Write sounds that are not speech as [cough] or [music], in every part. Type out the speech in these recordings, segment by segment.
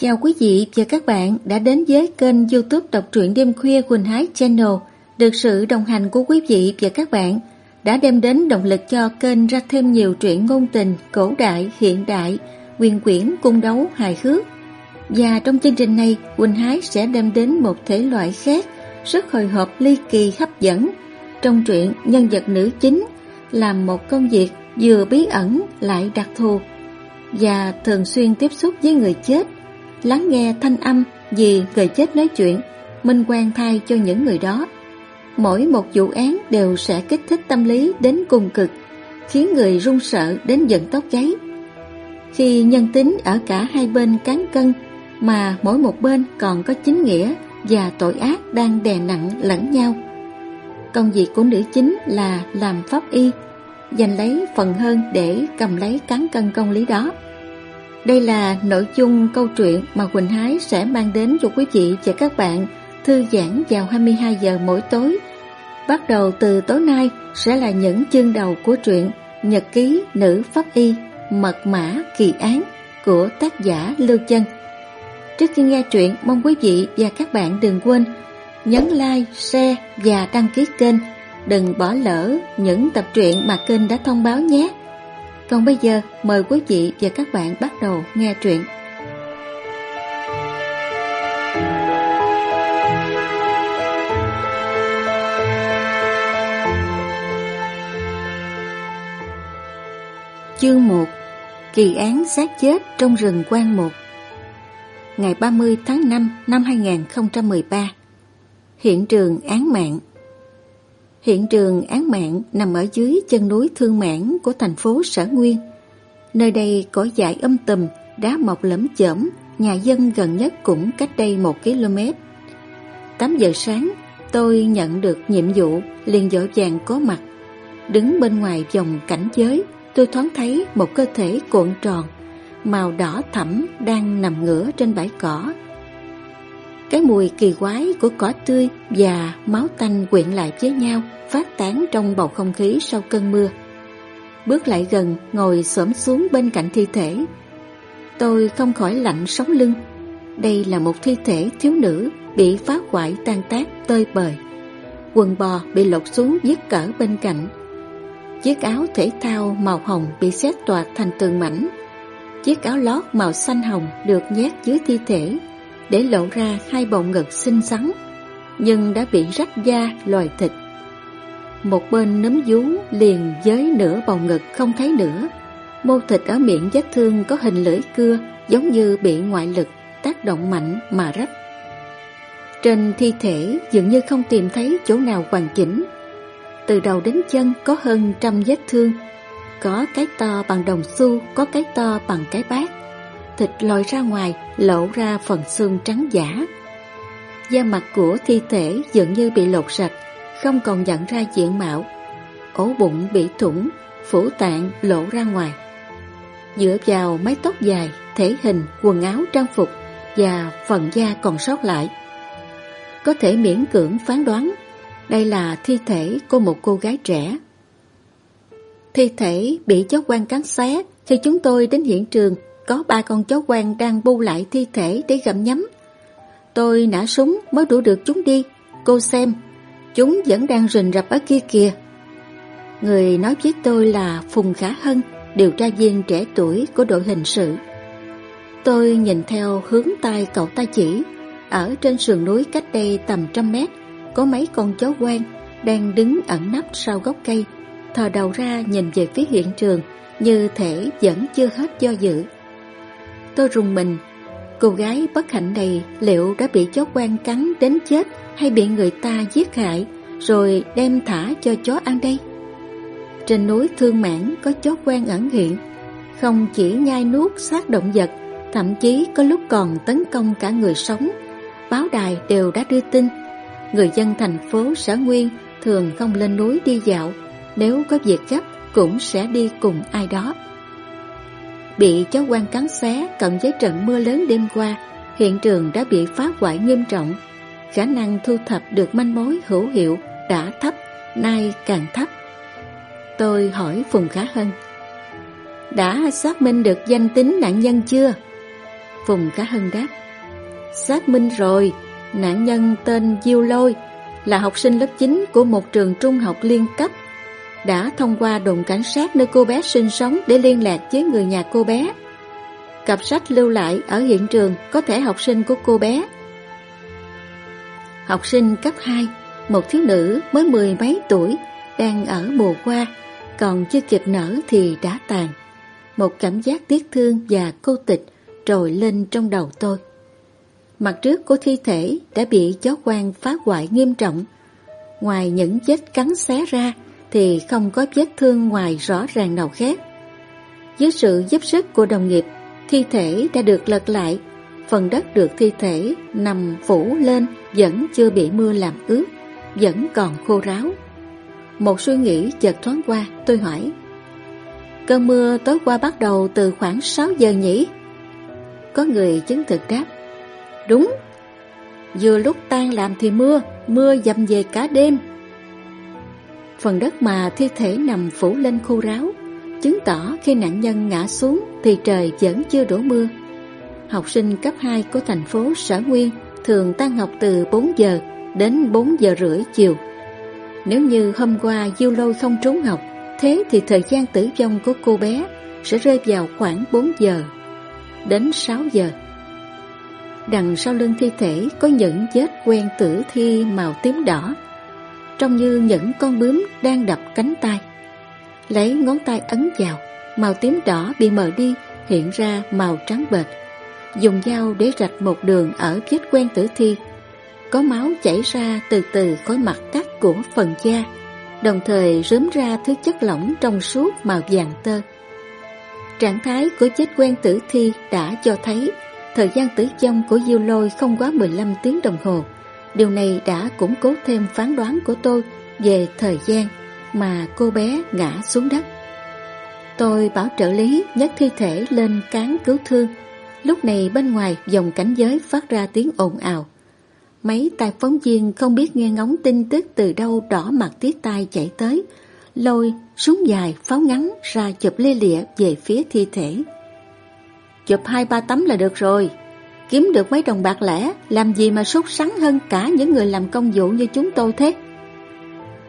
Chào quý vị và các bạn đã đến với kênh youtube đọc truyện đêm khuya Quỳnh Hái Channel. Được sự đồng hành của quý vị và các bạn đã đem đến động lực cho kênh ra thêm nhiều truyện ngôn tình, cổ đại, hiện đại, quyền quyển, cung đấu, hài hước. Và trong chương trình này, Quỳnh Hái sẽ đem đến một thể loại khác rất hồi hộp ly kỳ hấp dẫn. Trong truyện, nhân vật nữ chính làm một công việc vừa bí ẩn lại đặc thù và thường xuyên tiếp xúc với người chết lắng nghe thanh âm vì người chết nói chuyện, minh quan thay cho những người đó. Mỗi một vụ án đều sẽ kích thích tâm lý đến cùng cực, khiến người run sợ đến giận tóc gáy. Khi nhân tính ở cả hai bên cán cân, mà mỗi một bên còn có chính nghĩa và tội ác đang đè nặng lẫn nhau. Công việc của nữ chính là làm pháp y, giành lấy phần hơn để cầm lấy cán cân công lý đó. Đây là nội dung câu chuyện mà Quỳnh Hái sẽ mang đến cho quý vị và các bạn thư giãn vào 22 giờ mỗi tối. Bắt đầu từ tối nay sẽ là những chương đầu của truyện Nhật ký nữ pháp y Mật mã kỳ án của tác giả Lưu Chân. Trước khi nghe truyện, mong quý vị và các bạn đừng quên nhấn like, share và đăng ký kênh. Đừng bỏ lỡ những tập truyện mà kênh đã thông báo nhé. Còn bây giờ, mời quý vị và các bạn bắt đầu nghe truyện. Chương 1 Kỳ án xác chết trong rừng quan một Ngày 30 tháng 5 năm 2013 Hiện trường án mạng Hiện trường án mạng nằm ở dưới chân núi Thương Mãn của thành phố Sở Nguyên. Nơi đây có dải âm tùm, đá mọc lẫm chởm, nhà dân gần nhất cũng cách đây một km. 8 giờ sáng, tôi nhận được nhiệm vụ liền dỗ dàng có mặt. Đứng bên ngoài vòng cảnh giới, tôi thoáng thấy một cơ thể cuộn tròn, màu đỏ thẫm đang nằm ngửa trên bãi cỏ. Cái mùi kỳ quái của cỏ tươi và máu tanh quyện lại với nhau phát tán trong bầu không khí sau cơn mưa. Bước lại gần, ngồi xổm xuống bên cạnh thi thể. Tôi không khỏi lạnh sống lưng. Đây là một thi thể thiếu nữ bị phá hoại tan tác tơi bời. Quần bò bị lột xuống dứt cỡ bên cạnh. Chiếc áo thể thao màu hồng bị xé toạc thành từng mảnh. Chiếc áo lót màu xanh hồng được nhét dưới thi thể để lộ ra hai bộ ngực xinh xắn, nhưng đã bị rách da loài thịt. Một bên nấm vú liền với nửa bầu ngực không thấy nữa. Mô thịt ở miệng vết thương có hình lưỡi cưa giống như bị ngoại lực tác động mạnh mà rách. Trên thi thể dường như không tìm thấy chỗ nào hoàn chỉnh. Từ đầu đến chân có hơn trăm vết thương. Có cái to bằng đồng xu, có cái to bằng cái bát. Thịt lòi ra ngoài, lộ ra phần xương trắng giả. Da mặt của thi thể dường như bị lột sạch, không còn nhận ra diện mạo. Ổ bụng bị thủng, phủ tạng lộ ra ngoài. Dựa vào mái tóc dài, thể hình, quần áo trang phục và phần da còn sót lại. Có thể miễn cưỡng phán đoán đây là thi thể của một cô gái trẻ. Thi thể bị chó quan cắn xé khi chúng tôi đến hiện trường có ba con chó quan đang bu lại thi thể để gặm nhấm. Tôi nã súng mới đuổi được chúng đi. Cô xem, chúng vẫn đang rình rập ở kia kìa. Người nói với tôi là Phùng Khả Hân, điều tra viên trẻ tuổi của đội hình sự. Tôi nhìn theo hướng tay cậu ta chỉ, ở trên sườn núi cách đây tầm trăm mét, có mấy con chó quan đang đứng ẩn nấp sau gốc cây, thò đầu ra nhìn về phía hiện trường như thể vẫn chưa hết do dự. Tôi rùng mình, cô gái bất hạnh này liệu đã bị chó quan cắn đến chết hay bị người ta giết hại rồi đem thả cho chó ăn đây? Trên núi Thương Mãn có chó quan ẩn hiện, không chỉ nhai nuốt xác động vật, thậm chí có lúc còn tấn công cả người sống. Báo đài đều đã đưa tin, người dân thành phố Sở Nguyên thường không lên núi đi dạo, nếu có việc gấp cũng sẽ đi cùng ai đó. Bị chó quan cắn xé cộng với trận mưa lớn đêm qua, hiện trường đã bị phá hoại nghiêm trọng. Khả năng thu thập được manh mối hữu hiệu đã thấp, nay càng thấp. Tôi hỏi Phùng Khả Hân, đã xác minh được danh tính nạn nhân chưa? Phùng Khả Hân đáp Xác minh rồi Nạn nhân tên Diêu Lôi Là học sinh lớp 9 của một trường trung học liên cấp đã thông qua đồn cảnh sát nơi cô bé sinh sống Để liên lạc với người nhà cô bé. Cặp sách lưu lại ở hiện trường Có thể học sinh của cô bé. Học sinh cấp 2 Một thiếu nữ mới mười mấy tuổi, Đang ở mùa qua Còn chưa kịp nở thì đã tàn. Một cảm giác tiếc thương và cô tịch Trồi lên trong đầu tôi. Mặt trước của thi thể đã bị chó quan phá hoại nghiêm trọng. Ngoài những vết cắn xé ra thì không có vết thương ngoài rõ ràng nào khác. Dưới sự giúp sức của đồng nghiệp, thi thể đã được lật lại. Phần đất được thi thể nằm phủ lên vẫn chưa bị mưa làm ướt, vẫn còn khô ráo. Một suy nghĩ chợt thoáng qua, tôi hỏi. Cơn mưa tối qua bắt đầu từ khoảng 6 giờ nhỉ? Có người chứng thực đáp. Đúng Vừa lúc tan làm thì mưa Mưa dầm về cả đêm Phần đất mà thi thể nằm phủ lên khô ráo, Chứng tỏ khi nạn nhân ngã xuống Thì trời vẫn chưa đổ mưa. Học sinh cấp 2 của thành phố Sở Nguyên Thường tan học từ 4 giờ Đến 4 giờ rưỡi chiều. Nếu như hôm qua Diêu Lôi không trốn học, Thế thì thời gian tử vong của cô bé Sẽ rơi vào khoảng 4 giờ Đến 6 giờ. Đằng sau lưng thi thể có những vết quen tử thi màu tím đỏ. Trông như những con bướm đang đập cánh tay. Lấy ngón tay ấn vào, Màu tím đỏ bị mờ đi, hiện ra màu trắng bệch. Dùng dao để rạch một đường ở vết quen tử thi. Có máu chảy ra từ từ khối mặt cắt của phần da, Đồng thời rớm ra thứ chất lỏng trong suốt màu vàng tơ. Trạng thái của chết quen tử thi đã cho thấy Thời gian tử vong của Diêu Lôi không quá 15 tiếng đồng hồ. Điều này đã củng cố thêm phán đoán của tôi về thời gian mà cô bé ngã xuống đất. Tôi bảo trợ lý nhấc thi thể lên cán cứu thương. Lúc này bên ngoài dòng cảnh giới phát ra tiếng ồn ào. Mấy tài phóng viên không biết nghe ngóng tin tức từ đâu đỏ mặt tiết tai chạy tới, lôi súng dài pháo ngắn ra chụp lê lịa về phía thi thể. Chụp hai ba tấm là được rồi Kiếm được mấy đồng bạc lẻ Làm gì mà sốt sắng hơn cả những người làm công vụ như chúng tôi thế?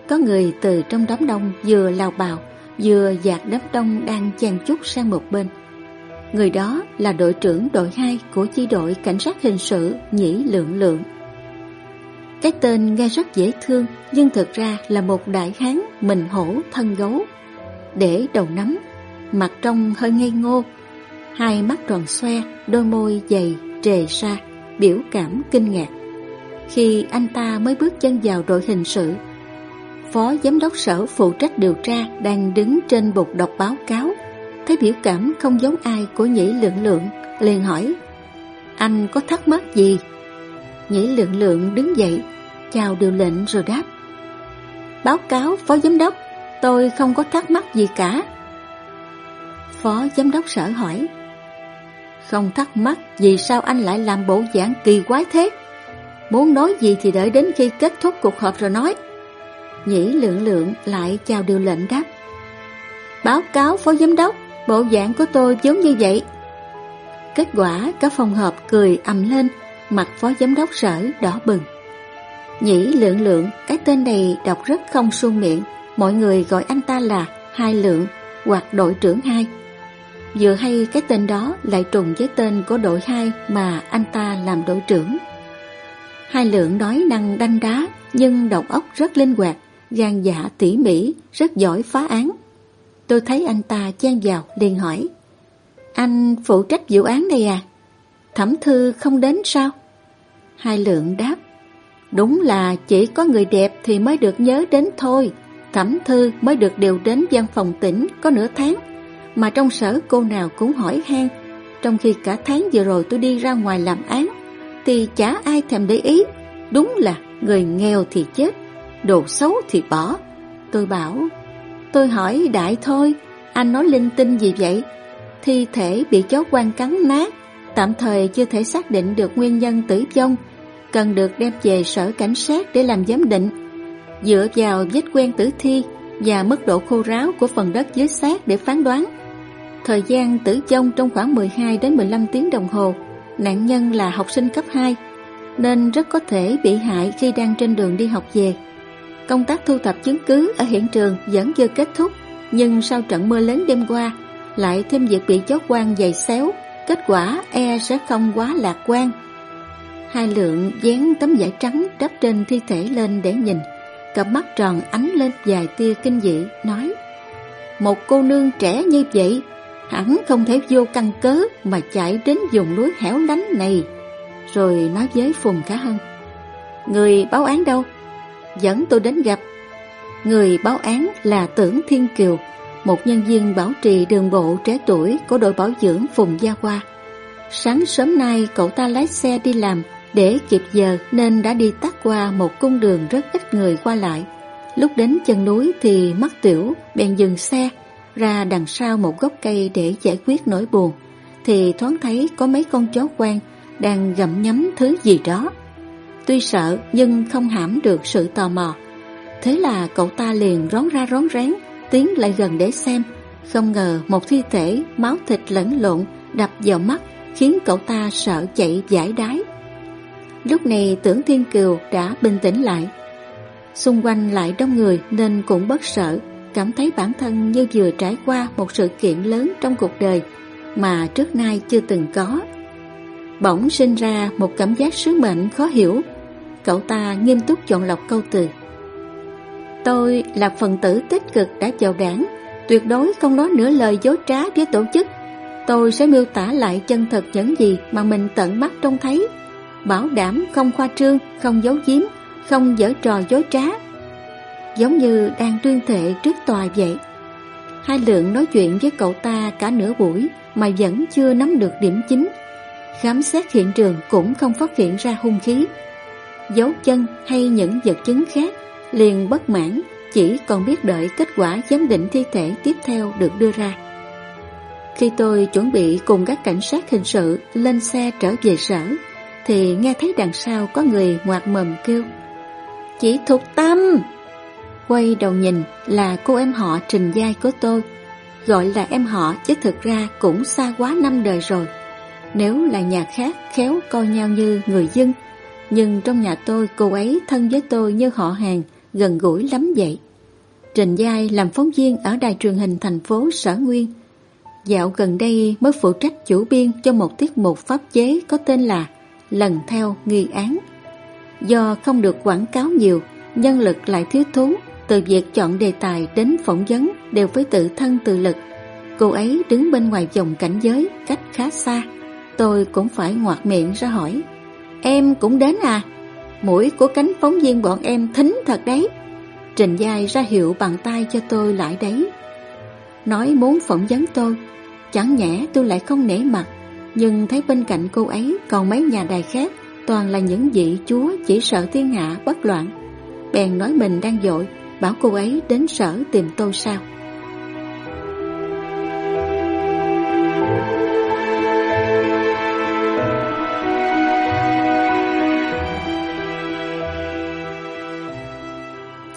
Có người từ trong đám đông Vừa lao bào Vừa dạt đám đông đang chen chúc sang một bên. Người đó là đội trưởng đội 2 Của chi đội cảnh sát hình sự Nhĩ Lượng Lượng. Cái tên nghe rất dễ thương Nhưng thực ra là một đại hán Mình hổ thân gấu. Để đầu nắm Mặt trông hơi ngây ngô Hai mắt tròn xoe, đôi môi dày, trề ra, biểu cảm kinh ngạc. Khi anh ta mới bước chân vào đội hình sự, Phó Giám đốc sở phụ trách điều tra đang đứng trên bục đọc báo cáo, thấy biểu cảm không giống ai của Nhĩ Lượng Lượng, liền hỏi, anh có thắc mắc gì? Nhĩ Lượng Lượng đứng dậy, chào điều lệnh rồi đáp, báo cáo Phó Giám đốc, tôi không có thắc mắc gì cả. Phó Giám đốc sở hỏi, không thắc mắc vì sao anh lại làm bộ dạng kỳ quái thế. Muốn nói gì thì đợi đến khi kết thúc cuộc họp rồi nói. Nhĩ lượng lượng lại chào điều lệnh đáp. Báo cáo phó giám đốc, Bộ dạng của tôi giống như vậy. Kết quả, cả phòng họp cười ầm lên, Mặt phó giám đốc sở đỏ bừng. Nhĩ lượng lượng, Cái tên này đọc rất không suôn miệng. Mọi người gọi anh ta là Hai lượng, Hoặc đội trưởng hai. Vừa hay cái tên đó lại trùng với tên của đội 2 mà anh ta làm đội trưởng. Hai lượng nói năng đanh đá nhưng đầu óc rất linh hoạt, gan dạ tỉ mỉ, rất giỏi phá án. Tôi thấy anh ta chen vào liền hỏi Anh phụ trách vụ án này à? Thẩm thư không đến sao? Hai lượng đáp Đúng là chỉ có người đẹp thì mới được nhớ đến thôi Thẩm thư mới được điều đến văn phòng tỉnh có nửa tháng mà trong sở cô nào cũng hỏi han. Trong khi cả tháng vừa rồi tôi đi ra ngoài làm án, Thì chả ai thèm để ý. Đúng là người nghèo thì chết, Đồ xấu thì bỏ. Tôi bảo, Tôi hỏi đại thôi, Anh nói linh tinh gì vậy? Thi thể bị chó quan cắn nát, Tạm thời chưa thể xác định được nguyên nhân tử vong. Cần được đem về sở cảnh sát để làm giám định. Dựa vào vết quen tử thi và mức độ khô ráo của phần đất dưới xác để phán đoán Thời gian tử vong trong khoảng 12 đến 15 tiếng đồng hồ nạn nhân là học sinh cấp 2 nên rất có thể bị hại khi đang trên đường đi học về. Công tác thu thập chứng cứ ở hiện trường vẫn chưa kết thúc, nhưng sau trận mưa lớn đêm qua, lại thêm việc bị chó quan dày xéo, kết quả e sẽ không quá lạc quan. Hai lượng dán tấm vải trắng đắp trên thi thể lên để nhìn, cặp mắt tròn ánh lên vài tia kinh dị, nói Một cô nương trẻ như vậy, hẳn không thể vô căn cớ mà chạy đến vùng núi hẻo lánh này. Rồi nói với Phùng Khả Hân Người báo án đâu? Dẫn tôi đến gặp Người báo án là Tưởng Thiên Kiều Một nhân viên bảo trì đường bộ trẻ tuổi Của đội bảo dưỡng Phùng Gia Hoa Sáng sớm nay cậu ta lái xe đi làm để kịp giờ nên đã đi tắt qua một cung đường rất ít người qua lại Lúc đến chân núi thì mắt tiểu bèn dừng xe Ra đằng sau một gốc cây để giải quyết nỗi buồn Thì thoáng thấy có mấy con chó quen đang gặm nhấm thứ gì đó. Tuy sợ nhưng không hãm được sự tò mò. Thế là cậu ta liền rón ra rón rén, tiến lại gần để xem. Không ngờ một thi thể máu thịt lẫn lộn đập vào mắt khiến cậu ta sợ chạy giải đái. Lúc này tưởng Thiên Kiều đã bình tĩnh lại. Xung quanh lại đông người nên cũng bất sợ, cảm thấy bản thân như vừa trải qua một sự kiện lớn trong cuộc đời mà trước nay chưa từng có bỗng sinh ra một cảm giác sứ mệnh khó hiểu. Cậu ta nghiêm túc chọn lọc câu từ. Tôi là phần tử tích cực đã chào đảng, tuyệt đối không nói nửa lời dối trá với tổ chức. Tôi sẽ miêu tả lại chân thật những gì mà mình tận mắt trông thấy, bảo đảm không khoa trương, không giấu giếm, không dở trò dối trá. Giống như đang tuyên thệ trước tòa vậy. Hai lượng nói chuyện với cậu ta cả nửa buổi mà vẫn chưa nắm được điểm chính khám xét hiện trường cũng không phát hiện ra hung khí. Dấu chân hay những vật chứng khác liền bất mãn, chỉ còn biết đợi kết quả giám định thi thể tiếp theo được đưa ra. Khi tôi chuẩn bị cùng các cảnh sát hình sự lên xe trở về sở, thì nghe thấy đằng sau có người ngoạc mầm kêu Chị Thục Tâm! Quay đầu nhìn là cô em họ trình giai của tôi, gọi là em họ chứ thực ra cũng xa quá năm đời rồi. Nếu là nhà khác khéo coi nhau như người dân Nhưng trong nhà tôi cô ấy thân với tôi như họ hàng Gần gũi lắm vậy Trình Giai làm phóng viên ở đài truyền hình thành phố Sở Nguyên Dạo gần đây mới phụ trách chủ biên cho một tiết mục pháp chế có tên là Lần theo nghi án. Do không được quảng cáo nhiều, Nhân lực lại thiếu thốn, Từ việc chọn đề tài đến phỏng vấn Đều phải tự thân tự lực. Cô ấy đứng bên ngoài vòng cảnh giới Cách khá xa. Tôi cũng phải ngoạc miệng ra hỏi, Em cũng đến à? Mũi của cánh phóng viên bọn em thính thật đấy. Trình Giai ra hiệu bằng tay cho tôi lại đấy. Nói muốn phỏng vấn tôi, Chẳng nhẽ tôi lại không nể mặt. Nhưng thấy bên cạnh cô ấy Còn mấy nhà đài khác, Toàn là những vị chúa chỉ sợ thiên hạ bất loạn. Bèn nói mình đang dội, Bảo cô ấy đến sở tìm tôi sao.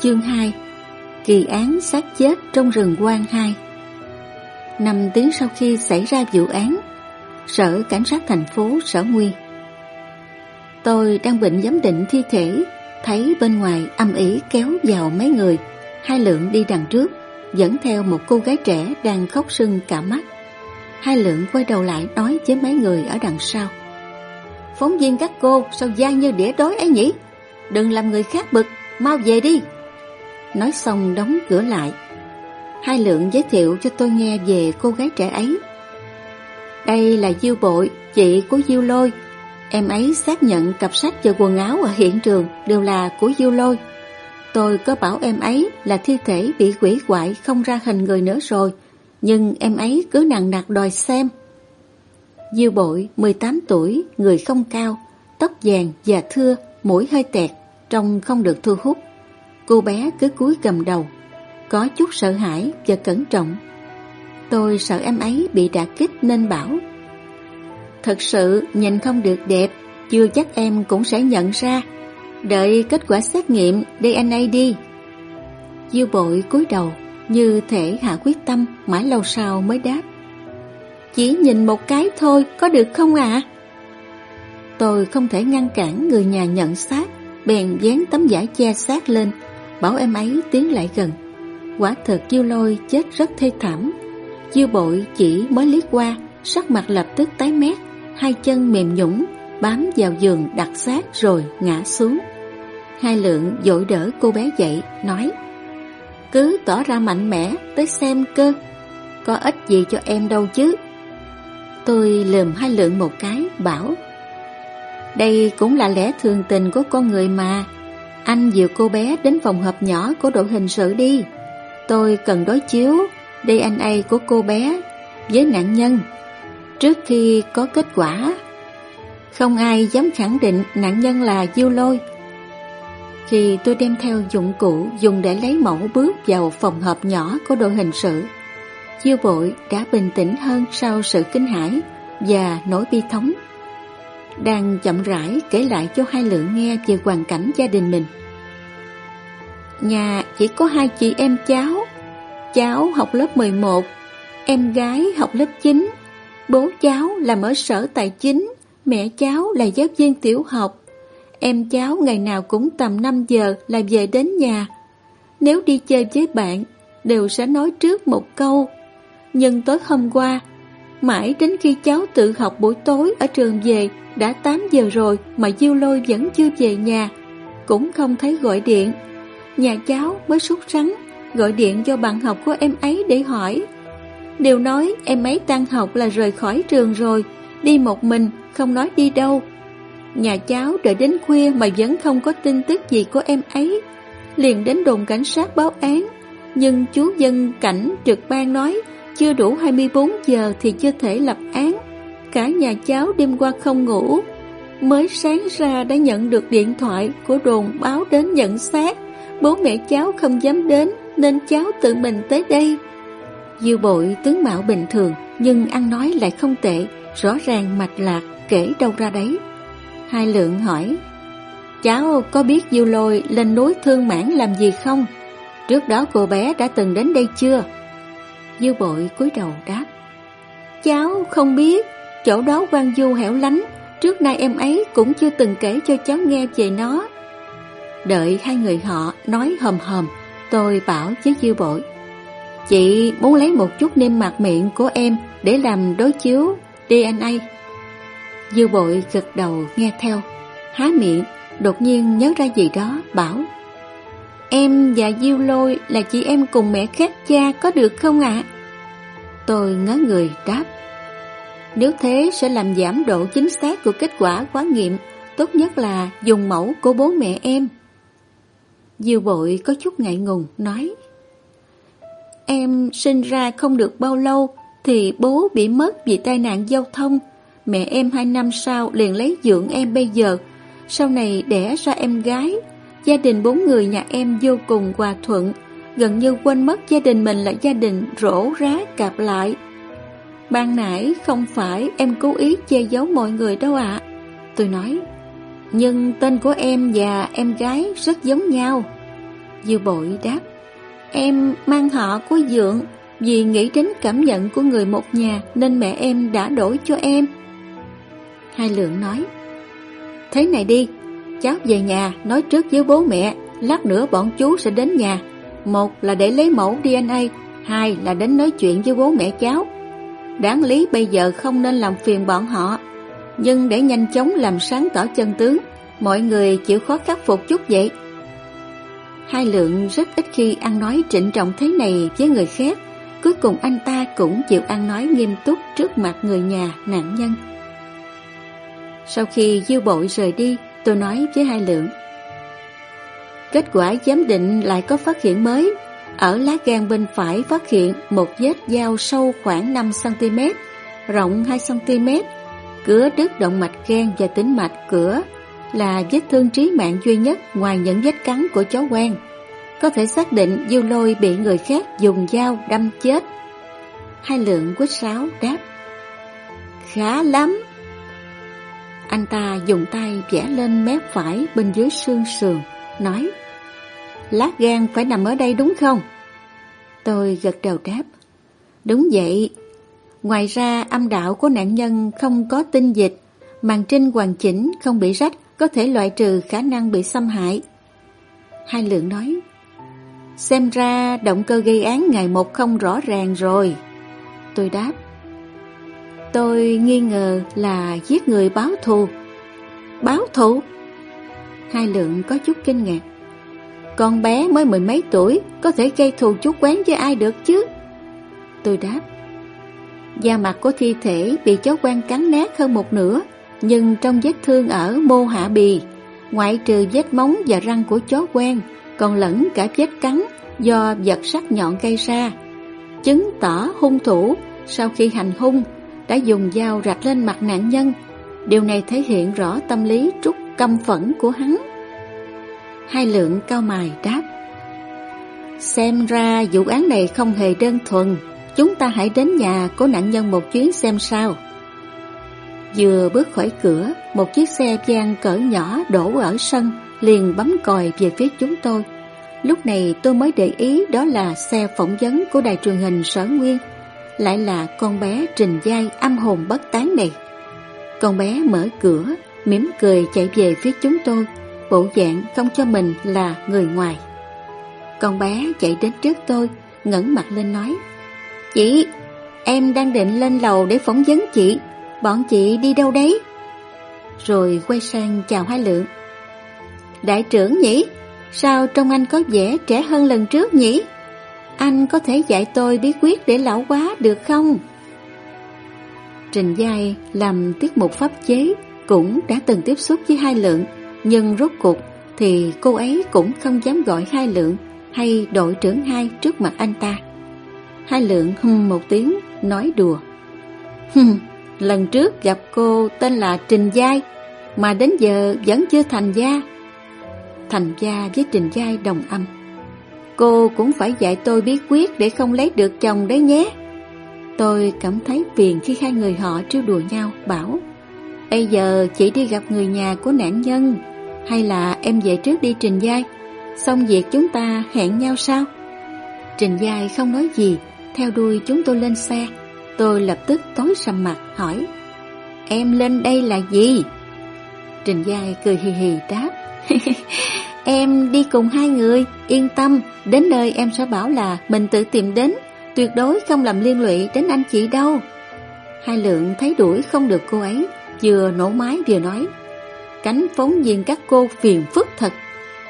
Chương 2 Kỳ án sát chết trong rừng quan 2 Năm tiếng sau khi xảy ra vụ án Sở Cảnh sát thành phố Sở Nguyên Tôi đang bệnh giám định thi thể, Thấy bên ngoài âm ỉ kéo vào mấy người. Hai lượng đi đằng trước, Dẫn theo một cô gái trẻ đang khóc sưng cả mắt. Hai lượng quay đầu lại nói với mấy người ở đằng sau. Phóng viên các cô, sao gian như đĩa đói ấy nhỉ? Đừng làm người khác bực, Mau về đi. Nói xong đóng cửa lại. Hai lượng giới thiệu cho tôi nghe về cô gái trẻ ấy. Đây là Diêu Bội, chị của Diêu Lôi. Em ấy xác nhận cặp sách và quần áo ở hiện trường đều là của Diêu Lôi. Tôi có bảo em ấy là thi thể bị quỷ quại không ra hình người nữa rồi Nhưng em ấy cứ nặng nặc đòi xem. Diêu Bội, 18 tuổi, người không cao Tóc vàng và thưa, mũi hơi tẹt Trông không được thu hút. Cô bé cứ cúi cầm đầu Có chút sợ hãi và cẩn trọng. Tôi sợ em ấy bị đả kích nên bảo Thật sự nhìn không được đẹp Chưa chắc em cũng sẽ nhận ra Đợi kết quả xét nghiệm DNA đi Dư bội cúi đầu Như thể hạ quyết tâm Mãi lâu sau mới đáp Chỉ nhìn một cái thôi Có được không ạ à? Tôi không thể ngăn cản người nhà nhận xác, bèn dán tấm giả che xác lên, bảo em ấy tiến lại gần. Quả thật Diêu Lôi chết rất thê thảm. Dư bội chỉ mới liếc qua, sắc mặt lập tức tái mét, hai chân mềm nhũng, bám vào giường đặt sát rồi ngã xuống. Hai lượng dội đỡ cô bé dậy, nói Cứ tỏ ra mạnh mẽ, tới xem cơ, có ích gì cho em đâu chứ. Tôi lườm hai lượng một cái, bảo Đây cũng là lẽ thường tình của con người mà. Anh dìu cô bé đến phòng hợp nhỏ của đội hình sự đi. Tôi cần đối chiếu DNA của cô bé với nạn nhân trước khi có kết quả. Không ai dám khẳng định nạn nhân là Diêu Lôi. Khi tôi đem theo dụng cụ dùng để lấy mẫu bước vào phòng họp nhỏ của đội hình sự, Diêu Bội đã bình tĩnh hơn sau sự kinh hãi và nỗi bi thống. Đang chậm rãi kể lại cho hai lượng nghe về hoàn cảnh gia đình mình. Nhà chỉ có hai chị em cháu, cháu học lớp 11, em gái học lớp 9, bố cháu làm ở sở tài chính, mẹ cháu là giáo viên tiểu học. Em cháu ngày nào cũng tầm 5 giờ là về đến nhà. Nếu đi chơi với bạn, đều sẽ nói trước một câu. Nhưng tối hôm qua, mãi đến khi cháu tự học buổi tối ở trường về, đã 8 giờ rồi mà Diêu Lôi vẫn chưa về nhà, cũng không thấy gọi điện. Nhà cháu mới sốt sắng, gọi điện cho bạn học của em ấy để hỏi. Đều nói em ấy tan học là rời khỏi trường rồi, đi một mình, không nói đi đâu. Nhà cháu đợi đến khuya mà vẫn không có tin tức gì của em ấy. Liền đến đồn cảnh sát báo án, nhưng chú dân cảnh trực ban nói chưa đủ 24 giờ thì chưa thể lập án. Cả nhà cháu đêm qua không ngủ, mới sáng ra đã nhận được điện thoại của đồn báo đến nhận xác. Bố mẹ cháu không dám đến nên cháu tự mình tới đây. Diêu bội tướng mạo bình thường nhưng ăn nói lại không tệ, rõ ràng mạch lạc kể đâu ra đấy. Hai lượng hỏi, cháu có biết Diêu lôi lên núi thương mãn làm gì không? Trước đó cô bé đã từng đến đây chưa? Diêu bội cúi đầu đáp, cháu không biết, chỗ đó quan du hẻo lánh, trước nay em ấy cũng chưa từng kể cho cháu nghe về nó. Đợi hai người họ nói hầm hầm, tôi bảo với dư bội, Chị muốn lấy một chút niêm mạc miệng của em để làm đối chiếu DNA. Dư bội gật đầu nghe theo, há miệng, đột nhiên nhớ ra gì đó, bảo Em và Diêu Lôi là chị em cùng mẹ khác cha có được không ạ? Tôi ngớ người đáp Nếu thế sẽ làm giảm độ chính xác của kết quả hóa nghiệm Tốt nhất là dùng mẫu của bố mẹ em Diêu bội có chút ngại ngùng nói Em sinh ra không được bao lâu thì bố bị mất vì tai nạn giao thông. Mẹ em hai năm sau liền lấy dưỡng em bây giờ. Sau này đẻ ra em gái. Gia đình bốn người nhà em vô cùng hòa thuận. Gần như quên mất gia đình mình là gia đình rổ rá cạp lại. Ban nãy không phải em cố ý che giấu mọi người đâu ạ. Tôi nói, nhưng tên của em và em gái rất giống nhau. Dư bội đáp, Em mang họ của Dượng vì nghĩ đến cảm nhận của người một nhà nên mẹ em đã đổi cho em. Hai lượng nói Thế này đi, cháu về nhà nói trước với bố mẹ, lát nữa bọn chú sẽ đến nhà. Một là để lấy mẫu DNA, hai là đến nói chuyện với bố mẹ cháu. Đáng lý bây giờ không nên làm phiền bọn họ, nhưng để nhanh chóng làm sáng tỏ chân tướng, mọi người chịu khó khắc phục chút vậy. Hai lượng rất ít khi ăn nói trịnh trọng thế này với người khác. Cuối cùng anh ta cũng chịu ăn nói nghiêm túc trước mặt người nhà nạn nhân. Sau khi dư bội rời đi, tôi nói với hai lượng. Kết quả giám định lại có phát hiện mới. Ở lá gan bên phải phát hiện một vết dao sâu khoảng 5cm, rộng 2cm, cửa đứt động mạch gan và tính mạch cửa là vết thương trí mạng duy nhất ngoài những vết cắn của chó quen. Có thể xác định Diêu Lôi bị người khác dùng dao đâm chết. Hai lượng quýt sáo đáp. Khá lắm. Anh ta dùng tay vẽ lên mép phải bên dưới xương sườn, nói Lát gan phải nằm ở đây đúng không? Tôi gật đầu đáp. Đúng vậy. Ngoài ra âm đạo của nạn nhân không có tinh dịch, Màn trinh hoàn chỉnh, không bị rách, có thể loại trừ khả năng bị xâm hại. Hai lượng nói, xem ra động cơ gây án ngày một không rõ ràng rồi. Tôi đáp, tôi nghi ngờ là giết người báo thù. Báo thù? Hai lượng có chút kinh ngạc. Con bé mới mười mấy tuổi, có thể gây thù chú quán với ai được chứ? Tôi đáp, Da mặt của thi thể bị chó quan cắn nát hơn một nửa, nhưng trong vết thương ở mô hạ bì, ngoại trừ vết móng và răng của chó quen, còn lẫn cả vết cắn do vật sắc nhọn gây ra. Chứng tỏ hung thủ sau khi hành hung đã dùng dao rạch lên mặt nạn nhân. Điều này thể hiện rõ tâm lý trút căm phẫn của hắn. Hai lượng cao mài đáp Xem ra vụ án này không hề đơn thuần Chúng ta hãy đến nhà của nạn nhân một chuyến xem sao Vừa bước khỏi cửa Một chiếc xe gian cỡ nhỏ đổ ở sân Liền bấm còi về phía chúng tôi. Lúc này tôi mới để ý Đó là xe phỏng vấn của đài truyền hình Sở Nguyên Lại là con bé Trình Giai âm hồn bất tán này. Con bé mở cửa mỉm cười chạy về phía chúng tôi Bộ dạng không cho mình là người ngoài. Con bé chạy đến trước tôi ngẩng mặt lên nói Chị, em đang định lên lầu để phỏng vấn chị. Bọn chị đi đâu đấy? Rồi quay sang chào hai lượng Đại trưởng nhỉ? Sao trong anh có vẻ trẻ hơn lần trước nhỉ? Anh có thể dạy tôi bí quyết để lão quá được không? Trình Giai làm tiết mục pháp chế cũng đã từng tiếp xúc với hai lượng Nhưng rốt cuộc thì cô ấy cũng không dám gọi hai lượng hay đội trưởng hai trước mặt anh ta Hai lượng hừm một tiếng nói đùa Hừm, lần trước gặp cô tên là Trình Giai, Mà đến giờ vẫn chưa thành gia. Thành gia với Trình Giai đồng âm. Cô cũng phải dạy tôi bí quyết để không lấy được chồng đấy nhé. Tôi cảm thấy phiền khi hai người họ trêu đùa nhau, bảo, Bây giờ chị đi gặp người nhà của nạn nhân, Hay là em về trước đi Trình Giai, Xong việc chúng ta hẹn nhau sao? Trình Giai không nói gì, theo đuôi chúng tôi lên xe. Tôi lập tức tối sầm mặt, hỏi, Em lên đây là gì? Trình Giai cười hì hì đáp, [laughs] Em đi cùng hai người, Yên tâm, Đến nơi em sẽ bảo là mình tự tìm đến, Tuyệt đối không làm liên lụy đến anh chị đâu Hai lượng thấy đuổi không được cô ấy, Vừa nổ máy vừa nói, Cánh phóng viên các cô phiền phức thật,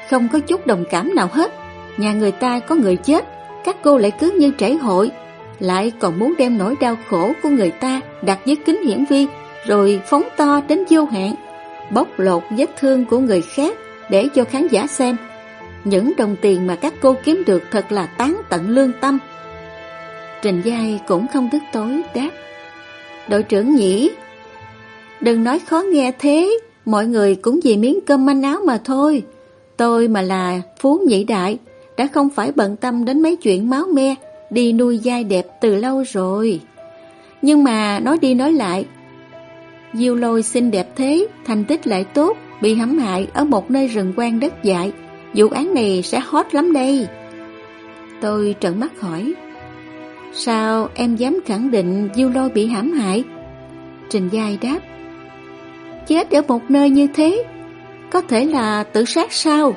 Không có chút đồng cảm nào hết, Nhà người ta có người chết, các cô lại cứ như trễ hội lại còn muốn đem nỗi đau khổ của người ta đặt dưới kính hiển vi Rồi phóng to đến vô hạn Bóc lột vết thương của người khác Để cho khán giả xem. Những đồng tiền mà các cô kiếm được Thật là tán tận lương tâm. Trình Giai cũng không tức tối đáp Đội trưởng nhỉ? Đừng nói khó nghe thế Mọi người cũng vì miếng cơm manh áo mà thôi. Tôi mà là phú nhị đại đã không phải bận tâm đến mấy chuyện máu me, đi nuôi dai đẹp từ lâu rồi. Nhưng mà nói đi nói lại, Diêu lôi xinh đẹp thế, thành tích lại tốt, bị hãm hại ở một nơi rừng quang đất dại, vụ án này sẽ hot lắm đây. Tôi trợn mắt hỏi, sao em dám khẳng định Diêu lôi bị hãm hại? Trình Giai đáp, chết ở một nơi như thế, có thể là tự sát sao?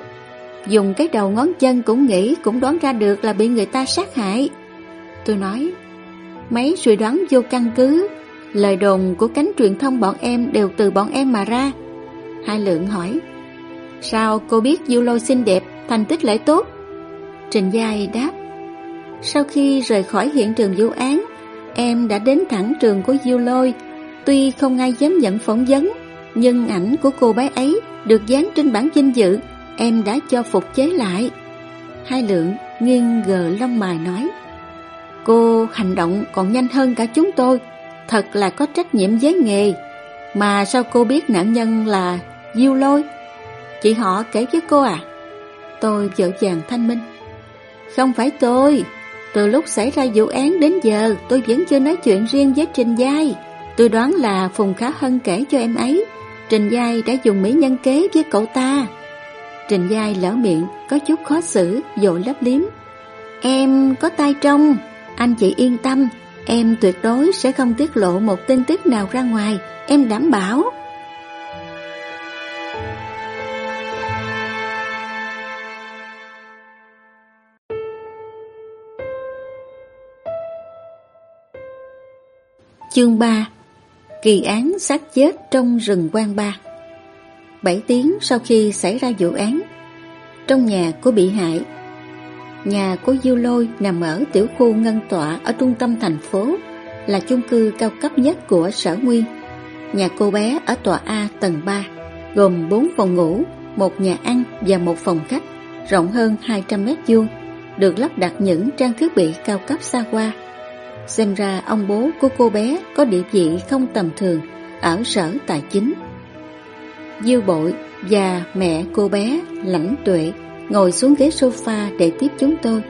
Dùng cái đầu ngón chân cũng nghĩ Cũng đoán ra được là bị người ta sát hại Tôi nói. Mấy suy đoán vô căn cứ, Lời đồn của cánh truyền thông bọn em Đều từ bọn em mà ra. Hai lượng hỏi, Sao cô biết Du Lôi xinh đẹp, Thành tích lại tốt? Trình Giai đáp, Sau khi rời khỏi hiện trường vụ án, Em đã đến thẳng trường của Du Lôi. Tuy không ai dám nhận phỏng vấn, Nhưng ảnh của cô bé ấy Được dán trên bản dinh dự, Em đã cho phục chế lại. Hai lượng nghiêng gờ lông mài nói Cô hành động còn nhanh hơn cả chúng tôi. Thật là có trách nhiệm với nghề. Mà sao cô biết nạn nhân là Diêu Lôi? Chị họ kể với cô à? Tôi dỗ dàng thanh minh. Không phải tôi. Từ lúc xảy ra vụ án đến giờ, Tôi vẫn chưa nói chuyện riêng với Trình Giai. Tôi đoán là Phùng Khá Hân kể cho em ấy. Trình Giai đã dùng mỹ nhân kế với cậu ta. Trình Giai lỡ miệng, Có chút khó xử Dội lấp liếm. Em có tay trong. Anh chị yên tâm, em tuyệt đối sẽ không tiết lộ một tin tức nào ra ngoài, em đảm bảo. Chương 3 Kỳ án xác chết trong rừng quan ba 7 tiếng sau khi xảy ra vụ án Trong nhà của bị hại Nhà của Diêu Lôi nằm ở tiểu khu Ngân Tọa ở trung tâm thành phố Là chung cư cao cấp nhất của sở nguyên Nhà cô bé ở tòa A tầng 3 Gồm 4 phòng ngủ, một nhà ăn và một phòng khách Rộng hơn 200 mét vuông Được lắp đặt những trang thiết bị cao cấp xa hoa Xem ra ông bố của cô bé có địa vị không tầm thường ở sở tài chính. Diêu bội và mẹ cô bé lãnh tuệ ngồi xuống ghế sofa để tiếp chúng tôi.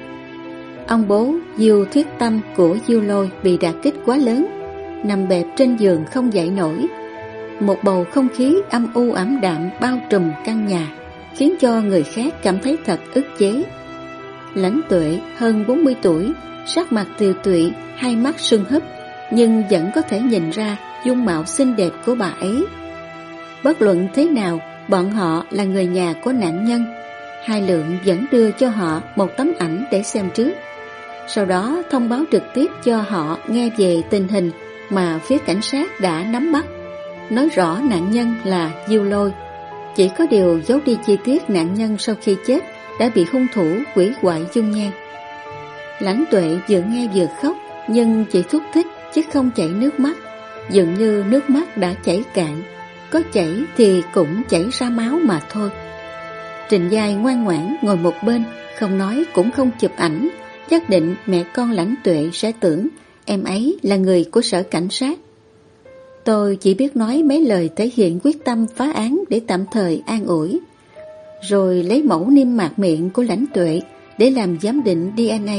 Ông bố Diêu Thuyết Tâm của Diêu Lôi bị đả kích quá lớn, nằm bẹp trên giường không dậy nổi. Một bầu không khí âm u ảm đạm bao trùm căn nhà, khiến cho người khác cảm thấy thật ức chế. Lãnh tuệ hơn 40 tuổi, sắc mặt tiều tụy, hai mắt sưng húp, nhưng vẫn có thể nhìn ra dung mạo xinh đẹp của bà ấy. Bất luận thế nào, bọn họ là người nhà của nạn nhân. Hai lượng vẫn đưa cho họ một tấm ảnh để xem trước. Sau đó thông báo trực tiếp cho họ nghe về tình hình mà phía cảnh sát đã nắm bắt. Nói rõ nạn nhân là Diêu Lôi. Chỉ có điều giấu đi chi tiết nạn nhân sau khi chết đã bị hung thủ quỷ hoại dung nhan. Lãnh tuệ vừa nghe vừa khóc, Nhưng chỉ thúc thích chứ không chảy nước mắt Dường như nước mắt đã chảy cạn, Có chảy thì cũng chảy ra máu mà thôi Trình Giai ngoan ngoãn ngồi một bên, Không nói cũng không chụp ảnh, Chắc định mẹ con lãnh tuệ sẽ tưởng Em ấy là người của sở cảnh sát. Tôi chỉ biết nói mấy lời thể hiện quyết tâm phá án để tạm thời an ủi, Rồi lấy mẫu niêm mạc miệng của lãnh tuệ để làm giám định DNA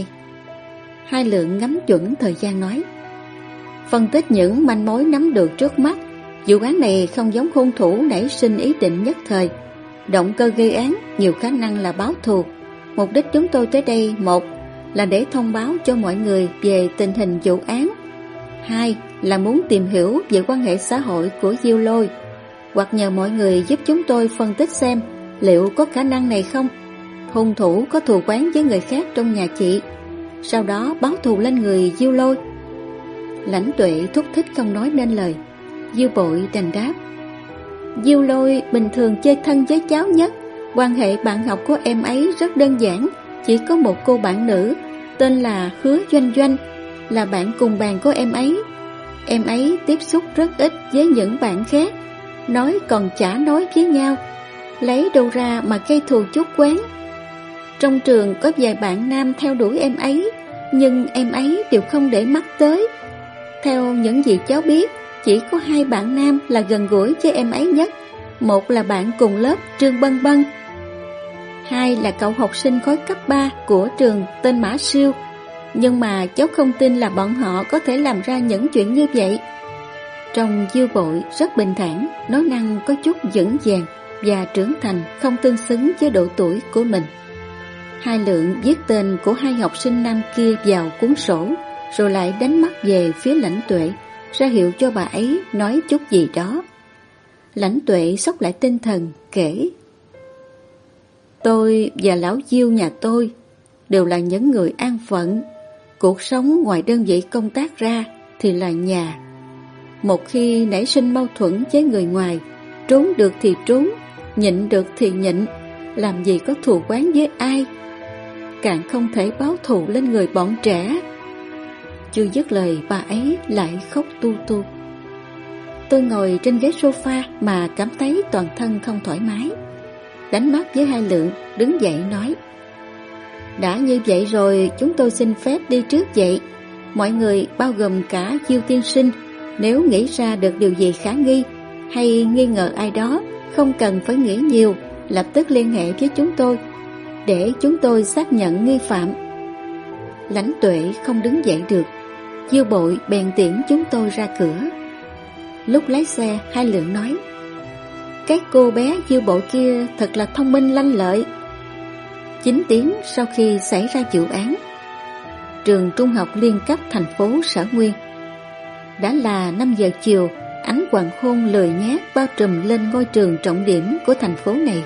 Hai lượng ngắm chuẩn thời gian nói, Phân tích những manh mối nắm được trước mắt, Vụ án này không giống hung thủ nảy sinh ý định nhất thời. Động cơ gây án nhiều khả năng là báo thù. Mục đích chúng tôi tới đây Một là để thông báo cho mọi người về tình hình vụ án. Hai là muốn tìm hiểu về quan hệ xã hội của Diêu Lôi. Hoặc nhờ mọi người giúp chúng tôi phân tích xem liệu có khả năng này không. Hung thủ có thù quán với người khác trong nhà chị sau đó báo thù lên người Diêu Lôi. Lãnh tuệ thúc thích không nói nên lời, Diêu bội đành đáp. Diêu Lôi bình thường chơi thân với cháu nhất, quan hệ bạn học của em ấy rất đơn giản, chỉ có một cô bạn nữ, tên là Hứa Doanh Doanh, là bạn cùng bàn của em ấy. Em ấy tiếp xúc rất ít với những bạn khác, nói còn chả nói với nhau, lấy đâu ra mà gây thù chút quán. Trong trường có vài bạn nam theo đuổi em ấy, nhưng em ấy đều không để mắt tới. Theo những gì cháu biết, chỉ có hai bạn nam là gần gũi với em ấy nhất. Một là bạn cùng lớp Trương Bân Bân, hai là cậu học sinh khối cấp 3 của trường tên Mã Siêu. Nhưng mà cháu không tin là bọn họ có thể làm ra những chuyện như vậy. Trong dư bội rất bình thản, nói năng có chút vững vàng và trưởng thành không tương xứng với độ tuổi của mình. Hai lượng viết tên của hai học sinh nam kia vào cuốn sổ, rồi lại đánh mắt về phía lãnh tuệ, ra hiệu cho bà ấy nói chút gì đó. Lãnh tuệ sốc lại tinh thần, kể. Tôi và lão Diêu nhà tôi đều là những người an phận. Cuộc sống ngoài đơn vị công tác ra thì là nhà. Một khi nảy sinh mâu thuẫn với người ngoài, trốn được thì trốn, nhịn được thì nhịn, làm gì có thù quán với ai càng không thể báo thù lên người bọn trẻ. Chưa dứt lời bà ấy lại khóc tu tu. Tôi ngồi trên ghế sofa mà cảm thấy toàn thân không thoải mái. Đánh mắt với hai lượng, đứng dậy nói. Đã như vậy rồi, chúng tôi xin phép đi trước vậy. Mọi người, bao gồm cả Diêu Tiên Sinh, nếu nghĩ ra được điều gì khả nghi hay nghi ngờ ai đó, không cần phải nghĩ nhiều, lập tức liên hệ với chúng tôi để chúng tôi xác nhận nghi phạm. Lãnh tuệ không đứng dậy được, dư bội bèn tiễn chúng tôi ra cửa. Lúc lái xe, hai lượng nói, Cái cô bé dư bội kia thật là thông minh lanh lợi. Chín tiếng sau khi xảy ra vụ án, trường trung học liên cấp thành phố Sở Nguyên. Đã là 5 giờ chiều, ánh hoàng hôn lười nhát bao trùm lên ngôi trường trọng điểm của thành phố này.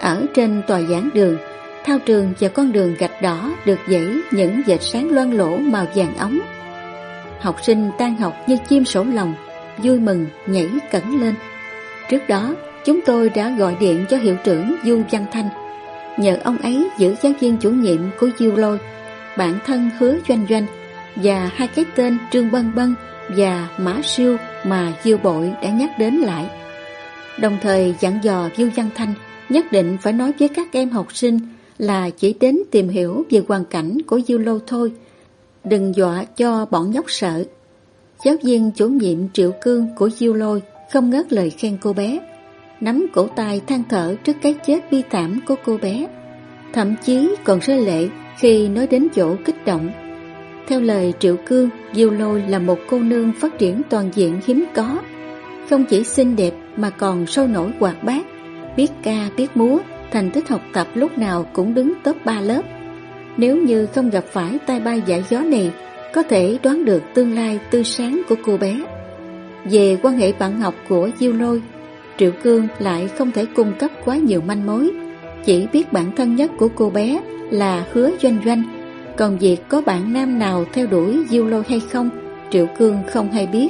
Ở trên tòa giảng đường, thao trường và con đường gạch đỏ được dãy những vệt sáng loan lỗ màu vàng ống. Học sinh tan học như chim sổ lòng, vui mừng nhảy cẩn lên. Trước đó, chúng tôi đã gọi điện cho hiệu trưởng Du Văn Thanh, nhờ ông ấy giữ giáo viên chủ nhiệm của Diêu Lôi, bản thân hứa doanh doanh và hai cái tên Trương Bân Bân và Mã Siêu mà Diêu Bội đã nhắc đến lại. Đồng thời dặn dò Du Văn Thanh nhất định phải nói với các em học sinh là chỉ đến tìm hiểu về hoàn cảnh của Diêu Lô thôi, đừng dọa cho bọn nhóc sợ. Giáo viên chủ nhiệm Triệu Cương của Diêu Lôi không ngớt lời khen cô bé, nắm cổ tay than thở trước cái chết bi thảm của cô bé. Thậm chí còn rơi lệ khi nói đến chỗ kích động. Theo lời Triệu Cương, Diêu Lôi là một cô nương phát triển toàn diện hiếm có. Không chỉ xinh đẹp mà còn sôi nổi hoạt bát, biết ca biết múa, thành tích học tập lúc nào cũng đứng top 3 lớp. Nếu như không gặp phải tai bay giải gió này, có thể đoán được tương lai tươi sáng của cô bé. Về quan hệ bạn học của Diêu Lôi, Triệu Cương lại không thể cung cấp quá nhiều manh mối, chỉ biết bản thân nhất của cô bé là hứa doanh doanh, còn việc có bạn nam nào theo đuổi Diêu Lôi hay không, Triệu Cương không hay biết.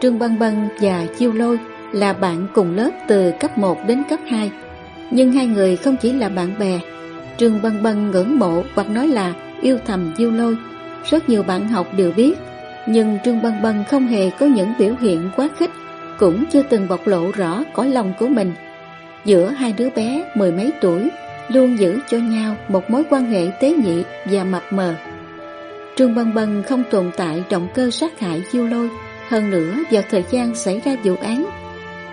Trương băng băng và Diêu Lôi là bạn cùng lớp từ cấp 1 đến cấp 2, nhưng hai người không chỉ là bạn bè. Trường Bân Bân ngưỡng mộ hoặc nói là yêu thầm Diêu Lôi, rất nhiều bạn học đều biết, nhưng Trương Bân Bân không hề có những biểu hiện quá khích, cũng chưa từng bộc lộ rõ cõi lòng của mình. Giữa hai đứa bé mười mấy tuổi, luôn giữ cho nhau một mối quan hệ tế nhị và mập mờ. Trương Bân Bân không tồn tại động cơ sát hại Diêu Lôi, hơn nữa vào thời gian xảy ra vụ án,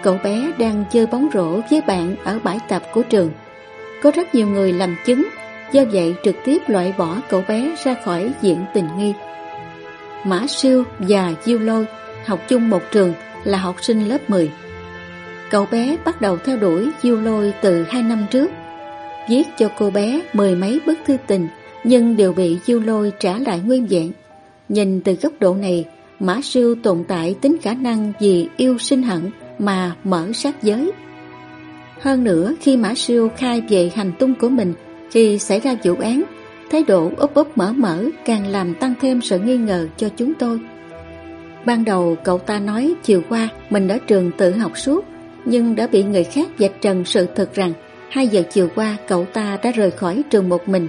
cậu bé đang chơi bóng rổ với bạn ở bãi tập của trường. Có rất nhiều người làm chứng, do vậy trực tiếp loại bỏ cậu bé ra khỏi diện tình nghi. Mã Siêu và Diêu Lôi học chung một trường là học sinh lớp 10. Cậu bé bắt đầu theo đuổi Diêu Lôi từ hai năm trước, viết cho cô bé mười mấy bức thư tình nhưng đều bị Diêu Lôi trả lại nguyên vẹn. Nhìn từ góc độ này, Mã Siêu tồn tại tính khả năng vì yêu sinh hận mà mở sát giới. Hơn nữa, khi Mã Siêu khai về hành tung của mình khi xảy ra vụ án, thái độ úp úp mở mở càng làm tăng thêm sự nghi ngờ cho chúng tôi. Ban đầu cậu ta nói chiều qua mình ở trường tự học suốt, nhưng đã bị người khác vạch trần sự thật rằng 2 giờ chiều qua cậu ta đã rời khỏi trường một mình.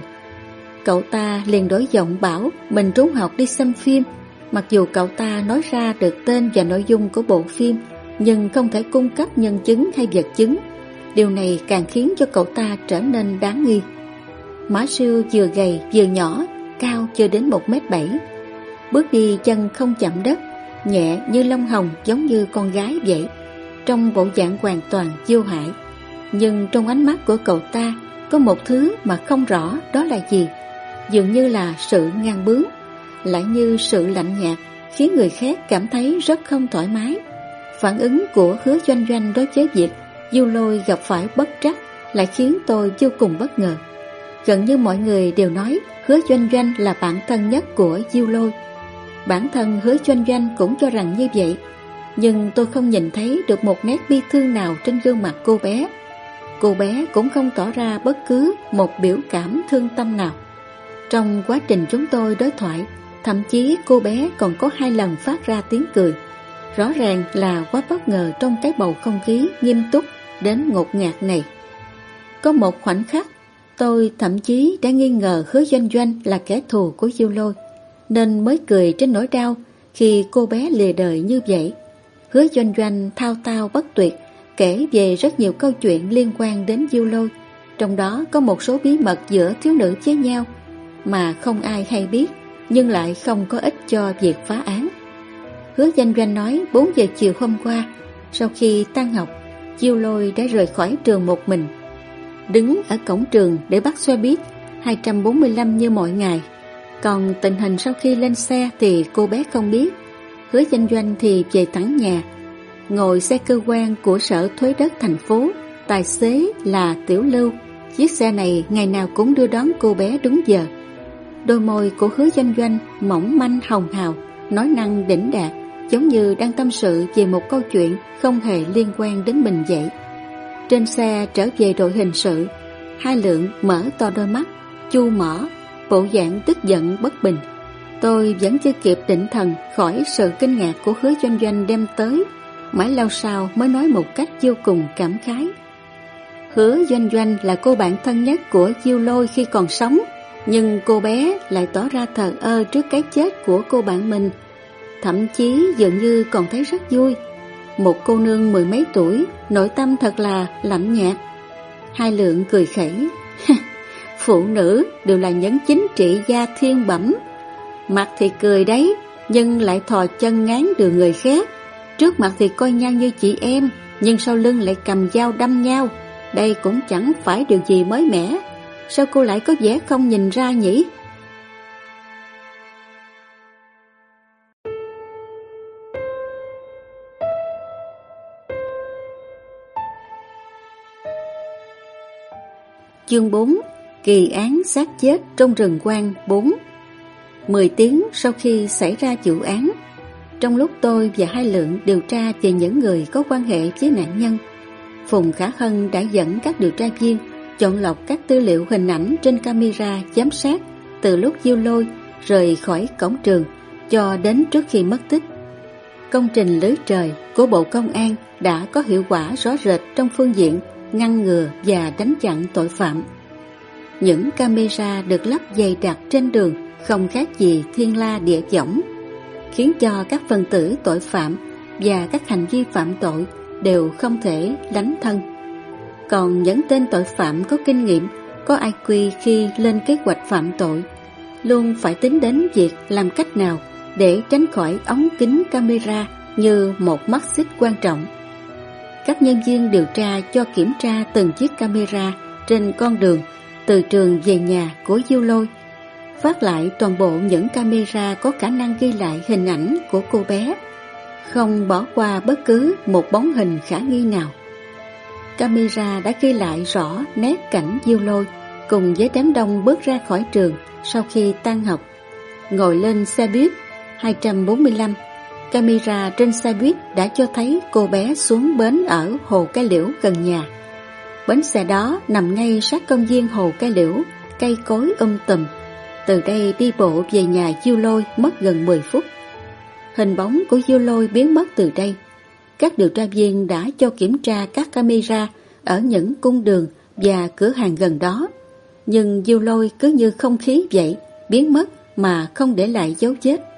Cậu ta liền đối giọng bảo mình trốn học đi xem phim, mặc dù cậu ta nói ra được tên và nội dung của bộ phim, nhưng không thể cung cấp nhân chứng hay vật chứng. Điều này càng khiến cho cậu ta trở nên đáng nghi. Mã siêu vừa gầy vừa nhỏ, cao chưa đến 1m7. Bước đi chân không chạm đất, nhẹ như lông hồng giống như con gái vậy. Trong bộ dạng hoàn toàn vô hại. Nhưng trong ánh mắt của cậu ta có một thứ mà không rõ đó là gì. Dường như là sự ngang bướng, lại như sự lạnh nhạt khiến người khác cảm thấy rất không thoải mái. Phản ứng của hứa doanh doanh đối với việc Du Lôi gặp phải bất trắc lại khiến tôi vô cùng bất ngờ. Gần như mọi người đều nói hứa doanh doanh là bản thân nhất của Du Lôi. Bản thân hứa doanh doanh cũng cho rằng như vậy, nhưng tôi không nhìn thấy được một nét bi thương nào trên gương mặt cô bé. Cô bé cũng không tỏ ra bất cứ một biểu cảm thương tâm nào. Trong quá trình chúng tôi đối thoại, thậm chí cô bé còn có hai lần phát ra tiếng cười. Rõ ràng là quá bất ngờ trong cái bầu không khí nghiêm túc đến ngột ngạt này. Có một khoảnh khắc, tôi thậm chí đã nghi ngờ hứa doanh doanh là kẻ thù của Diêu Lôi, nên mới cười trên nỗi đau khi cô bé lìa đời như vậy. Hứa doanh doanh thao tao bất tuyệt, kể về rất nhiều câu chuyện liên quan đến Diêu Lôi, trong đó có một số bí mật giữa thiếu nữ với nhau mà không ai hay biết, nhưng lại không có ích cho việc phá án. Hứa danh doanh nói 4 giờ chiều hôm qua, sau khi tan học, Chiêu Lôi đã rời khỏi trường một mình. Đứng ở cổng trường để bắt xe buýt 245 như mọi ngày. Còn tình hình sau khi lên xe thì cô bé không biết. Hứa danh doanh thì về thẳng nhà. Ngồi xe cơ quan của sở thuế đất thành phố, tài xế là Tiểu Lưu. Chiếc xe này ngày nào cũng đưa đón cô bé đúng giờ. Đôi môi của hứa doanh doanh mỏng manh hồng hào, nói năng đỉnh đạt giống như đang tâm sự về một câu chuyện không hề liên quan đến mình vậy. Trên xe trở về đội hình sự, hai lượng mở to đôi mắt, chu mỏ, bộ dạng tức giận bất bình. Tôi vẫn chưa kịp định thần khỏi sự kinh ngạc của hứa doanh doanh đem tới. Mãi lâu sau mới nói một cách vô cùng cảm khái. Hứa doanh doanh là cô bạn thân nhất của Diêu Lôi khi còn sống, nhưng cô bé lại tỏ ra thờ ơ trước cái chết của cô bạn mình. Thậm chí dường như còn thấy rất vui. Một cô nương mười mấy tuổi, nội tâm thật là lạnh nhạt. Hai lượng cười khẩy. [laughs] Phụ nữ đều là những chính trị gia thiên bẩm. Mặt thì cười đấy, nhưng lại thò chân ngán đường người khác. Trước mặt thì coi nhau như chị em, nhưng sau lưng lại cầm dao đâm nhau. Đây cũng chẳng phải điều gì mới mẻ. Sao cô lại có vẻ không nhìn ra nhỉ? Chương 4 Kỳ án sát chết trong rừng quang 4 Mười tiếng sau khi xảy ra vụ án, Trong lúc tôi và hai lượng điều tra về những người có quan hệ với nạn nhân, Phùng Khả Hân đã dẫn các điều tra viên chọn lọc các tư liệu hình ảnh trên camera giám sát từ lúc Diêu Lôi rời khỏi cổng trường cho đến trước khi mất tích. Công trình lưới trời của Bộ Công an đã có hiệu quả rõ rệt trong phương diện ngăn ngừa và đánh chặn tội phạm. Những camera được lắp dày đặc trên đường không khác gì thiên la địa võng, khiến cho các phần tử tội phạm và các hành vi phạm tội đều không thể lánh thân. Còn những tên tội phạm có kinh nghiệm, có IQ khi lên kế hoạch phạm tội, luôn phải tính đến việc làm cách nào để tránh khỏi ống kính camera như một mắt xích quan trọng. Các nhân viên điều tra cho kiểm tra từng chiếc camera trên con đường từ trường về nhà của Diêu Lôi, phát lại toàn bộ những camera có khả năng ghi lại hình ảnh của cô bé không bỏ qua bất cứ một bóng hình khả nghi nào. Camera đã ghi lại rõ nét cảnh diêu lôi cùng với đám đông bước ra khỏi trường sau khi tan học. Ngồi lên xe buýt 245, camera trên xe buýt đã cho thấy cô bé xuống bến ở Hồ Cái Liễu gần nhà. Bến xe đó nằm ngay sát công viên Hồ Cái Liễu, cây cối um tùm. Từ đây đi bộ về nhà diêu lôi mất gần 10 phút. Hình bóng của Diêu Lôi biến mất từ đây. Các điều tra viên đã cho kiểm tra các camera ở những cung đường và cửa hàng gần đó. Nhưng Diêu Lôi cứ như không khí vậy, biến mất mà không để lại dấu vết.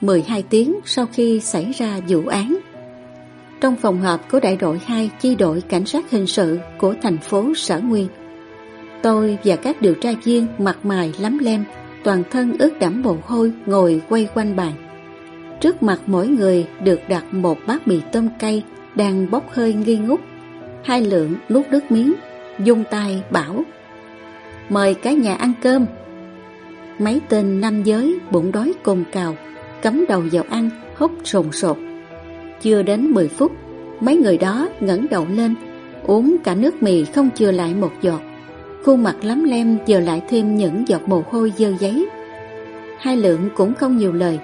12 tiếng sau khi xảy ra vụ án, trong phòng họp của đại đội 2 chi đội cảnh sát hình sự của thành phố Sở Nguyên, tôi và các điều tra viên mặt mày lắm lem, toàn thân ướt đẫm mồ hôi ngồi quay quanh bàn. Trước mặt mỗi người được đặt một bát mì tôm cay đang bốc hơi nghi ngút. Hai lượng nuốt nước miếng, dung tay bảo Mời cả nhà ăn cơm. Mấy tên nam giới bụng đói cồn cào, cắm đầu vào ăn, hốc sồn sột. Chưa đến 10 phút, mấy người đó ngẩng đầu lên, uống cả nước mì không chừa lại một giọt. Khuôn mặt lắm lem giờ lại thêm những giọt mồ hôi dơ giấy. Hai lượng cũng không nhiều lời,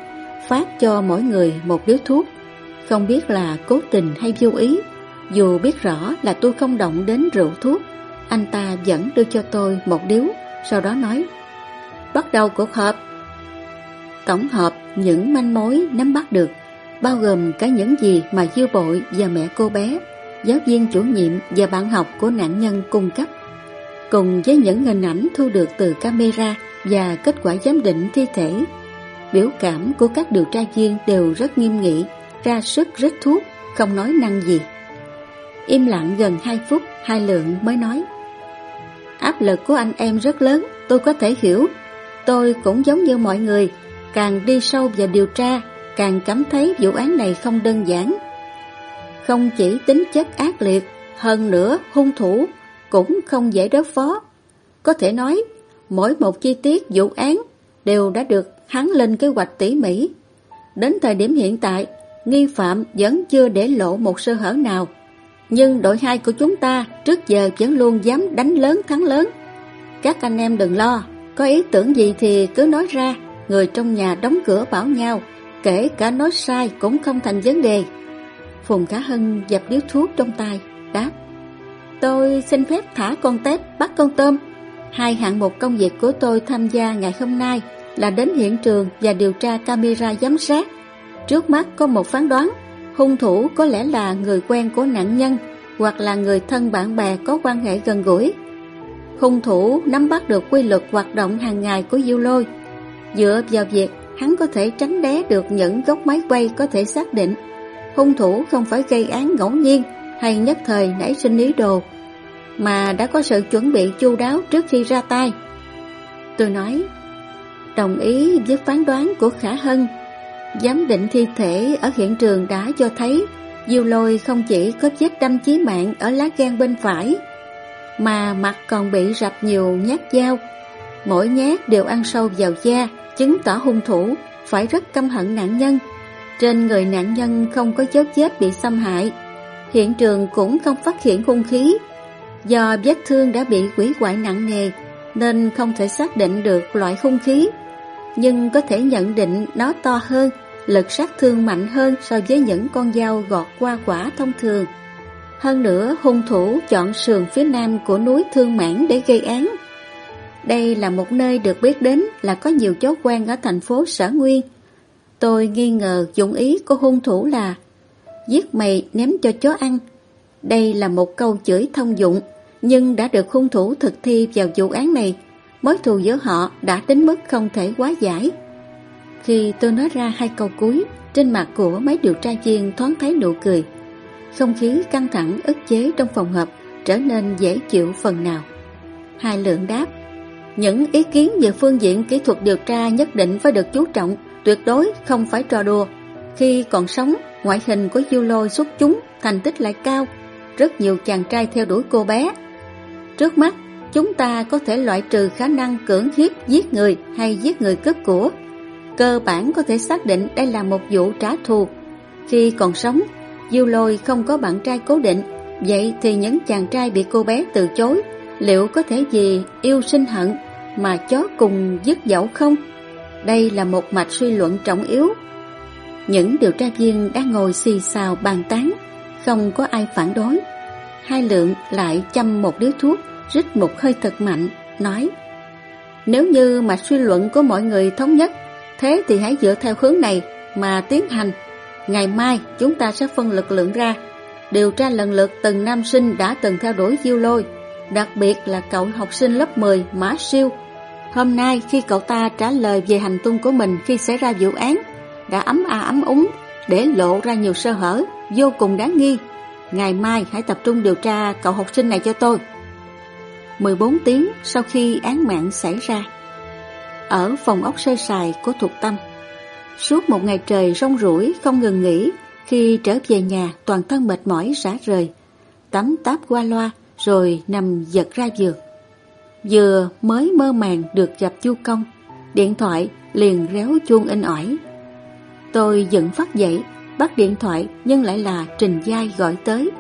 phát cho mỗi người một điếu thuốc. Không biết là cố tình hay vô ý, dù biết rõ là tôi không động đến rượu thuốc, anh ta vẫn đưa cho tôi một điếu, sau đó nói Bắt đầu cuộc họp. Tổng hợp những manh mối nắm bắt được, bao gồm cả những gì mà dư bội và mẹ cô bé, giáo viên chủ nhiệm và bạn học của nạn nhân cung cấp, cùng với những hình ảnh thu được từ camera và kết quả giám định thi thể Biểu cảm của các điều tra viên đều rất nghiêm nghị, ra sức rít thuốc, không nói năng gì. Im lặng gần 2 phút, hai lượng mới nói. Áp lực của anh em rất lớn, tôi có thể hiểu. Tôi cũng giống như mọi người, càng đi sâu vào điều tra, càng cảm thấy vụ án này không đơn giản. Không chỉ tính chất ác liệt, hơn nữa hung thủ cũng không dễ đối phó. Có thể nói, mỗi một chi tiết vụ án đều đã được hắn lên kế hoạch tỉ mỉ. Đến thời điểm hiện tại, nghi phạm vẫn chưa để lộ một sơ hở nào. Nhưng đội hai của chúng ta trước giờ vẫn luôn dám đánh lớn thắng lớn. Các anh em đừng lo, có ý tưởng gì thì cứ nói ra, người trong nhà đóng cửa bảo nhau, kể cả nói sai cũng không thành vấn đề. Phùng Khả Hân dập điếu thuốc trong tay, đáp. Tôi xin phép thả con tép bắt con tôm. Hai hạng mục công việc của tôi tham gia ngày hôm nay là đến hiện trường và điều tra camera giám sát. Trước mắt có một phán đoán, hung thủ có lẽ là người quen của nạn nhân hoặc là người thân bạn bè có quan hệ gần gũi. Hung thủ nắm bắt được quy luật hoạt động hàng ngày của Diêu Lôi. Dựa vào việc hắn có thể tránh né được những góc máy quay có thể xác định hung thủ không phải gây án ngẫu nhiên hay nhất thời nảy sinh ý đồ, mà đã có sự chuẩn bị chu đáo trước khi ra tay. Tôi nói, đồng ý với phán đoán của Khả Hân. Giám định thi thể ở hiện trường đã cho thấy Diêu lôi không chỉ có vết đâm chí mạng ở lá gan bên phải, mà mặt còn bị rạch nhiều nhát dao. Mỗi nhát đều ăn sâu vào da, chứng tỏ hung thủ phải rất căm hận nạn nhân. Trên người nạn nhân không có dấu vết bị xâm hại, hiện trường cũng không phát hiện hung khí. Do vết thương đã bị quỷ hoại nặng nề, nên không thể xác định được loại hung khí, nhưng có thể nhận định nó to hơn, lực sát thương mạnh hơn so với những con dao gọt qua quả thông thường. Hơn nữa, hung thủ chọn sườn phía nam của núi Thương Mãn để gây án. Đây là một nơi được biết đến là có nhiều chó quen ở thành phố Sở Nguyên. Tôi nghi ngờ dụng ý của hung thủ là giết mày ném cho chó ăn. Đây là một câu chửi thông dụng, nhưng đã được hung thủ thực thi vào vụ án này. Mối thù giữa họ đã đến mức không thể quá giải. Khi tôi nói ra hai câu cuối, trên mặt của mấy điều tra viên thoáng thấy nụ cười. Không khí căng thẳng ức chế trong phòng họp trở nên dễ chịu phần nào. Hai lượng đáp những ý kiến về phương diện kỹ thuật điều tra nhất định phải được chú trọng, tuyệt đối không phải trò đùa. Khi còn sống, ngoại hình của Du Lôi xuất chúng, thành tích lại cao, rất nhiều chàng trai theo đuổi cô bé. Trước mắt, chúng ta có thể loại trừ khả năng cưỡng hiếp giết người hay giết người cướp của. Cơ bản có thể xác định đây là một vụ trả thù. Khi còn sống, Du Lôi không có bạn trai cố định, vậy thì những chàng trai bị cô bé từ chối, liệu có thể gì yêu sinh hận mà chó cùng dứt dẫu không? Đây là một mạch suy luận trọng yếu. Những điều tra viên đang ngồi xì xào bàn tán, không có ai phản đối. Hai lượng lại chăm một điếu thuốc, rít một hơi thật mạnh, nói Nếu như mạch suy luận của mọi người thống nhất, thế thì hãy dựa theo hướng này mà tiến hành. Ngày mai chúng ta sẽ phân lực lượng ra Điều tra lần lượt từng nam sinh đã từng theo đuổi Diêu Lôi Đặc biệt là cậu học sinh lớp 10 Mã Siêu Hôm nay khi cậu ta trả lời về hành tung của mình khi xảy ra vụ án Đã ấm a ấm úng để lộ ra nhiều sơ hở vô cùng đáng nghi Ngày mai hãy tập trung điều tra cậu học sinh này cho tôi 14 tiếng sau khi án mạng xảy ra Ở phòng ốc sơ sài của thuộc Tâm Suốt một ngày trời rong rủi không ngừng nghỉ, khi trở về nhà toàn thân mệt mỏi rã rời, tắm táp qua loa rồi nằm giật ra giường. Vừa mới mơ màng được gặp chu công, điện thoại liền réo chuông in ỏi. Tôi dựng phát dậy, bắt điện thoại nhưng lại là Trình Giai gọi tới.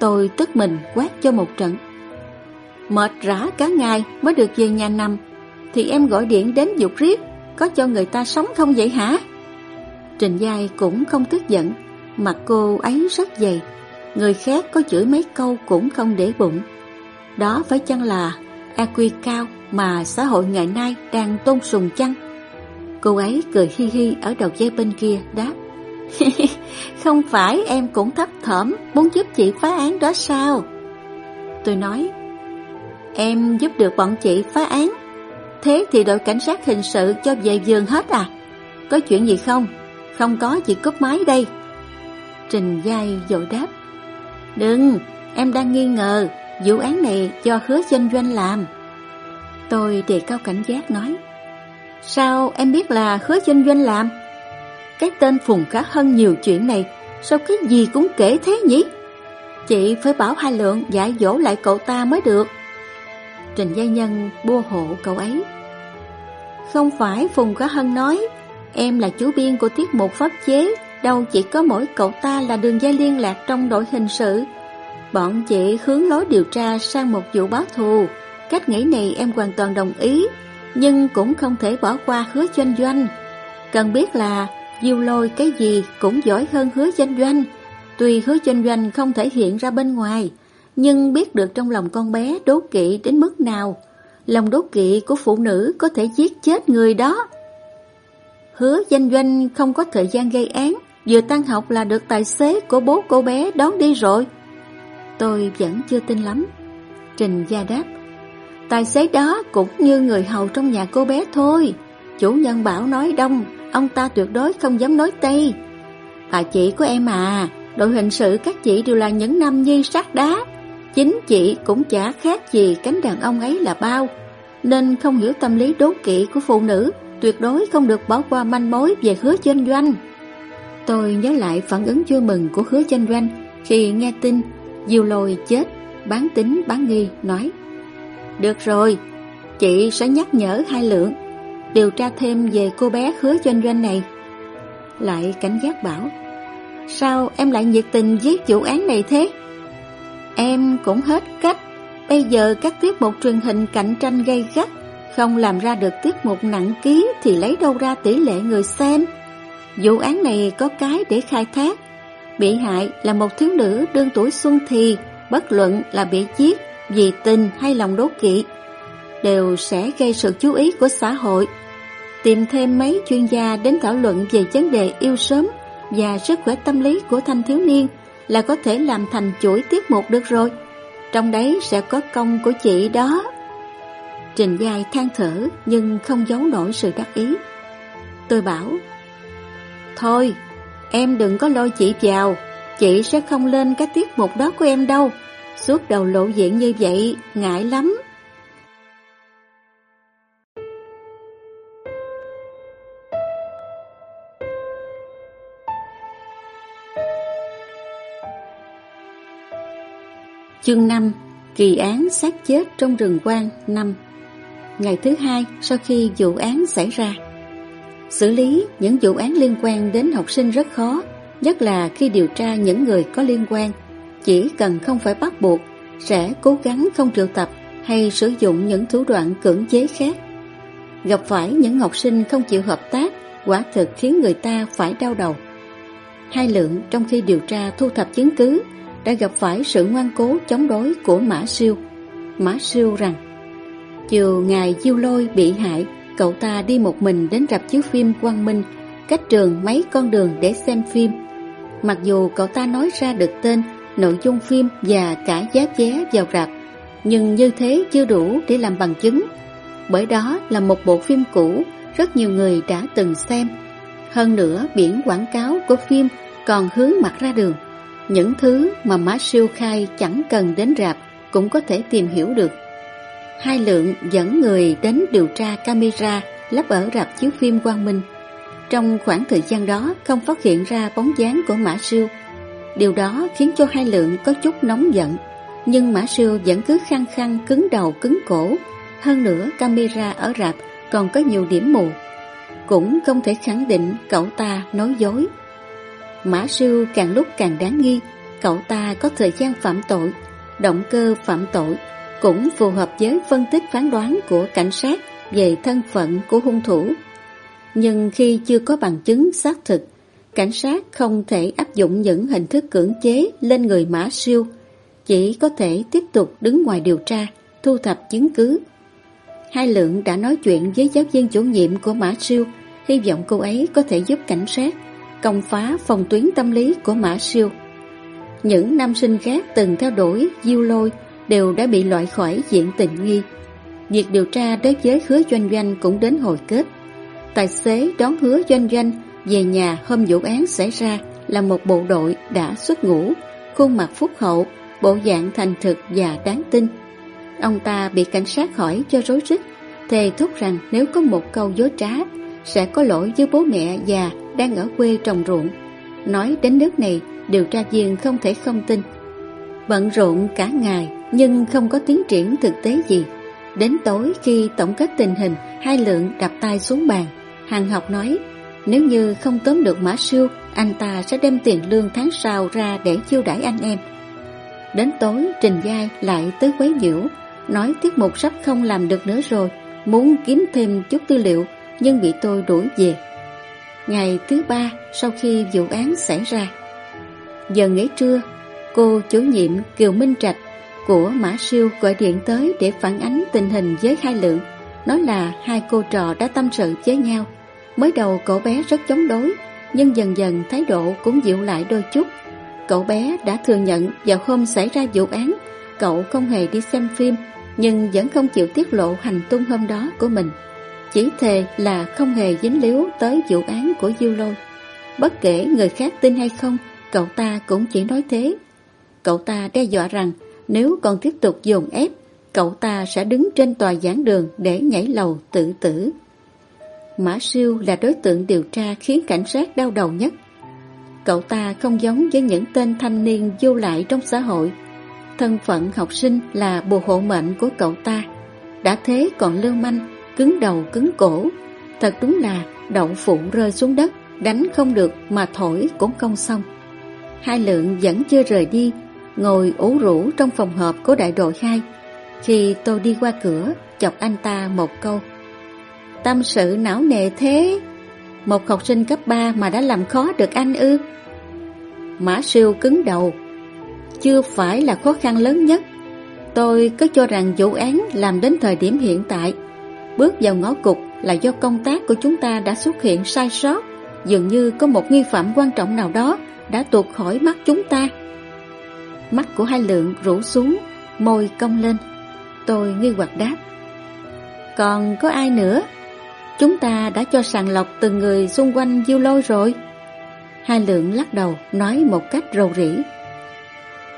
Tôi tức mình quát cho một trận. Mệt rã cả ngày mới được về nhà nằm, thì em gọi điện đến dục riết, có cho người ta sống không vậy hả? Trình Giai cũng không tức giận, mặt cô ấy rất dày, người khác có chửi mấy câu cũng không để bụng. Đó phải chăng là EQ cao mà xã hội ngày nay đang tôn sùng chăng? Cô ấy cười hi hi ở đầu dây bên kia đáp [laughs] Không phải em cũng thấp thỏm muốn giúp chị phá án đó sao? Tôi nói Em giúp được bọn chị phá án Thế thì đội cảnh sát hình sự cho về giường hết à? Có chuyện gì không? Không có chị cúp máy đây Trình dai dội đáp Đừng, em đang nghi ngờ Vụ án này do hứa doanh doanh làm. Tôi đề cao cảnh giác nói Sao em biết là hứa doanh doanh làm? Cái tên Phùng cá Hân nhiều chuyện này Sao cái gì cũng kể thế nhỉ? Chị phải bảo hai lượng giải dỗ lại cậu ta mới được. Trình Gia Nhân bua hộ cậu ấy. Không phải Phùng cá Hân nói Em là chú biên của tiết mục pháp chế, đâu chỉ có mỗi cậu ta là đường dây liên lạc trong đội hình sự. Bọn chị hướng lối điều tra sang một vụ báo thù. Cách nghĩ này em hoàn toàn đồng ý, nhưng cũng không thể bỏ qua hứa doanh doanh. Cần biết là Diêu lôi cái gì cũng giỏi hơn hứa doanh doanh. Tuy hứa doanh doanh không thể hiện ra bên ngoài, nhưng biết được trong lòng con bé đố kỵ đến mức nào. Lòng đố kỵ của phụ nữ có thể giết chết người đó. Hứa doanh doanh không có thời gian gây án, vừa tăng học là được tài xế của bố cô bé đón đi rồi. Tôi vẫn chưa tin lắm. Trình Gia đáp, tài xế đó cũng như người hầu trong nhà cô bé thôi. Chủ nhân bảo nói đông, ông ta tuyệt đối không dám nói tây. Bà chị của em à, đội hình sự các chị đều là những nam nhi sát đá. Chính chị cũng chả khác gì cánh đàn ông ấy là bao, nên không hiểu tâm lý đố kỵ của phụ nữ, tuyệt đối không được bỏ qua manh mối về hứa doanh doanh. Tôi nhớ lại phản ứng vui mừng của hứa doanh doanh khi nghe tin Diêu lôi chết, bán tính bán nghi, nói Được rồi, chị sẽ nhắc nhở hai lượng, điều tra thêm về cô bé hứa doanh doanh này. Lại cảnh giác bảo Sao em lại nhiệt tình giết vụ án này thế? Em cũng hết cách Bây giờ các tiết mục truyền hình cạnh tranh gây gắt Không làm ra được tiết mục nặng ký Thì lấy đâu ra tỷ lệ người xem Vụ án này có cái để khai thác Bị hại là một thiếu nữ đương tuổi xuân thì Bất luận là bị giết Vì tình hay lòng đố kỵ Đều sẽ gây sự chú ý của xã hội. Tìm thêm mấy chuyên gia đến thảo luận về vấn đề yêu sớm Và sức khỏe tâm lý của thanh thiếu niên Là có thể làm thành chuỗi tiết mục được rồi. Trong đấy sẽ có công của chị đó. Trình dài than thở nhưng không giấu nổi sự đắc ý. Tôi bảo Thôi, em đừng có lôi chị vào, chị sẽ không lên cái tiết mục đó của em đâu. Suốt đầu lộ diện như vậy, ngại lắm. Chương 5 Kỳ án sát chết trong rừng quang 5 Ngày thứ hai sau khi vụ án xảy ra Xử lý những vụ án liên quan đến học sinh rất khó, nhất là khi điều tra những người có liên quan. Chỉ cần không phải bắt buộc, sẽ cố gắng không triệu tập hay sử dụng những thủ đoạn cưỡng chế khác. Gặp phải những học sinh không chịu hợp tác, quả thực khiến người ta phải đau đầu. Hai lượng trong khi điều tra thu thập chứng cứ đã gặp phải sự ngoan cố chống đối của Mã Siêu. Mã Siêu rằng, chiều ngày Diêu Lôi bị hại Cậu ta đi một mình đến rạp chiếu phim Quang Minh, cách trường mấy con đường để xem phim. Mặc dù cậu ta nói ra được tên, nội dung phim và cả giá vé vào rạp, nhưng như thế chưa đủ để làm bằng chứng. Bởi đó là một bộ phim cũ, rất nhiều người đã từng xem. Hơn nữa, biển quảng cáo của phim còn hướng mặt ra đường. Những thứ mà má Siêu khai chẳng cần đến rạp cũng có thể tìm hiểu được. Hai lượng dẫn người đến điều tra camera lắp ở rạp chiếu phim Quang Minh. Trong khoảng thời gian đó không phát hiện ra bóng dáng của Mã Siêu. Điều đó khiến cho hai lượng có chút nóng giận. Nhưng Mã Siêu vẫn cứ khăng khăng cứng đầu cứng cổ. Hơn nữa camera ở rạp còn có nhiều điểm mù. Cũng không thể khẳng định cậu ta nói dối. Mã Siêu càng lúc càng đáng nghi. Cậu ta có thời gian phạm tội, động cơ phạm tội cũng phù hợp với phân tích phán đoán của cảnh sát về thân phận của hung thủ. Nhưng khi chưa có bằng chứng xác thực, cảnh sát không thể áp dụng những hình thức cưỡng chế lên người Mã Siêu, chỉ có thể tiếp tục đứng ngoài điều tra, thu thập chứng cứ. Hai lượng đã nói chuyện với giáo viên chủ nhiệm của Mã Siêu, hy vọng cô ấy có thể giúp cảnh sát công phá phòng tuyến tâm lý của Mã Siêu. Những nam sinh khác từng theo đuổi Diêu Lôi đều đã bị loại khỏi diện tình nghi. Việc điều tra đối với hứa doanh doanh cũng đến hồi kết. Tài xế đón hứa doanh doanh về nhà hôm vụ án xảy ra là một bộ đội đã xuất ngũ, khuôn mặt phúc hậu, bộ dạng thành thực và đáng tin. Ông ta bị cảnh sát hỏi cho rối rít, thề thúc rằng nếu có một câu dối trá, sẽ có lỗi với bố mẹ già đang ở quê trồng ruộng. Nói đến nước này, điều tra viên không thể không tin. Bận rộn cả ngày, nhưng không có tiến triển thực tế gì. Đến tối khi tổng kết tình hình, hai lượng đập tay xuống bàn. Hàng học nói, nếu như không tóm được Mã Siêu, anh ta sẽ đem tiền lương tháng sau ra để chiêu đãi anh em. Đến tối, Trình Giai lại tới quấy nhiễu, nói tiết mục sắp không làm được nữa rồi, muốn kiếm thêm chút tư liệu, nhưng bị tôi đuổi về. Ngày thứ ba sau khi vụ án xảy ra, giờ nghỉ trưa, cô chủ nhiệm Kiều Minh Trạch của Mã Siêu gọi điện tới để phản ánh tình hình với hai lượng, nói là hai cô trò đã tâm sự với nhau. Mới đầu cậu bé rất chống đối, nhưng dần dần thái độ cũng dịu lại đôi chút. Cậu bé đã thừa nhận vào hôm xảy ra vụ án, cậu không hề đi xem phim, nhưng vẫn không chịu tiết lộ hành tung hôm đó của mình. Chỉ thề là không hề dính líu tới vụ án của Diêu Lôi. Bất kể người khác tin hay không, cậu ta cũng chỉ nói thế. Cậu ta đe dọa rằng nếu còn tiếp tục dồn ép, cậu ta sẽ đứng trên tòa giảng đường để nhảy lầu tự tử. Mã Siêu là đối tượng điều tra khiến cảnh sát đau đầu nhất. Cậu ta không giống với những tên thanh niên vô lại trong xã hội. Thân phận học sinh là bùa hộ mệnh của cậu ta. Đã thế còn lưu manh, cứng đầu cứng cổ. Thật đúng là đậu phụ rơi xuống đất, đánh không được mà thổi cũng không xong. Hai lượng vẫn chưa rời đi, ngồi ủ rũ trong phòng họp của đại đội 2. Khi tôi đi qua cửa, chọc anh ta một câu. Tâm sự não nề thế, một học sinh cấp 3 mà đã làm khó được anh ư. Mã siêu cứng đầu, chưa phải là khó khăn lớn nhất. Tôi cứ cho rằng vụ án làm đến thời điểm hiện tại, bước vào ngõ cục là do công tác của chúng ta đã xuất hiện sai sót, dường như có một nghi phạm quan trọng nào đó đã tuột khỏi mắt chúng ta. Mắt của hai lượng rủ xuống, môi cong lên. Tôi nghi hoặc đáp. Còn có ai nữa? Chúng ta đã cho sàng lọc từng người xung quanh diêu lôi rồi. Hai lượng lắc đầu nói một cách rầu rĩ.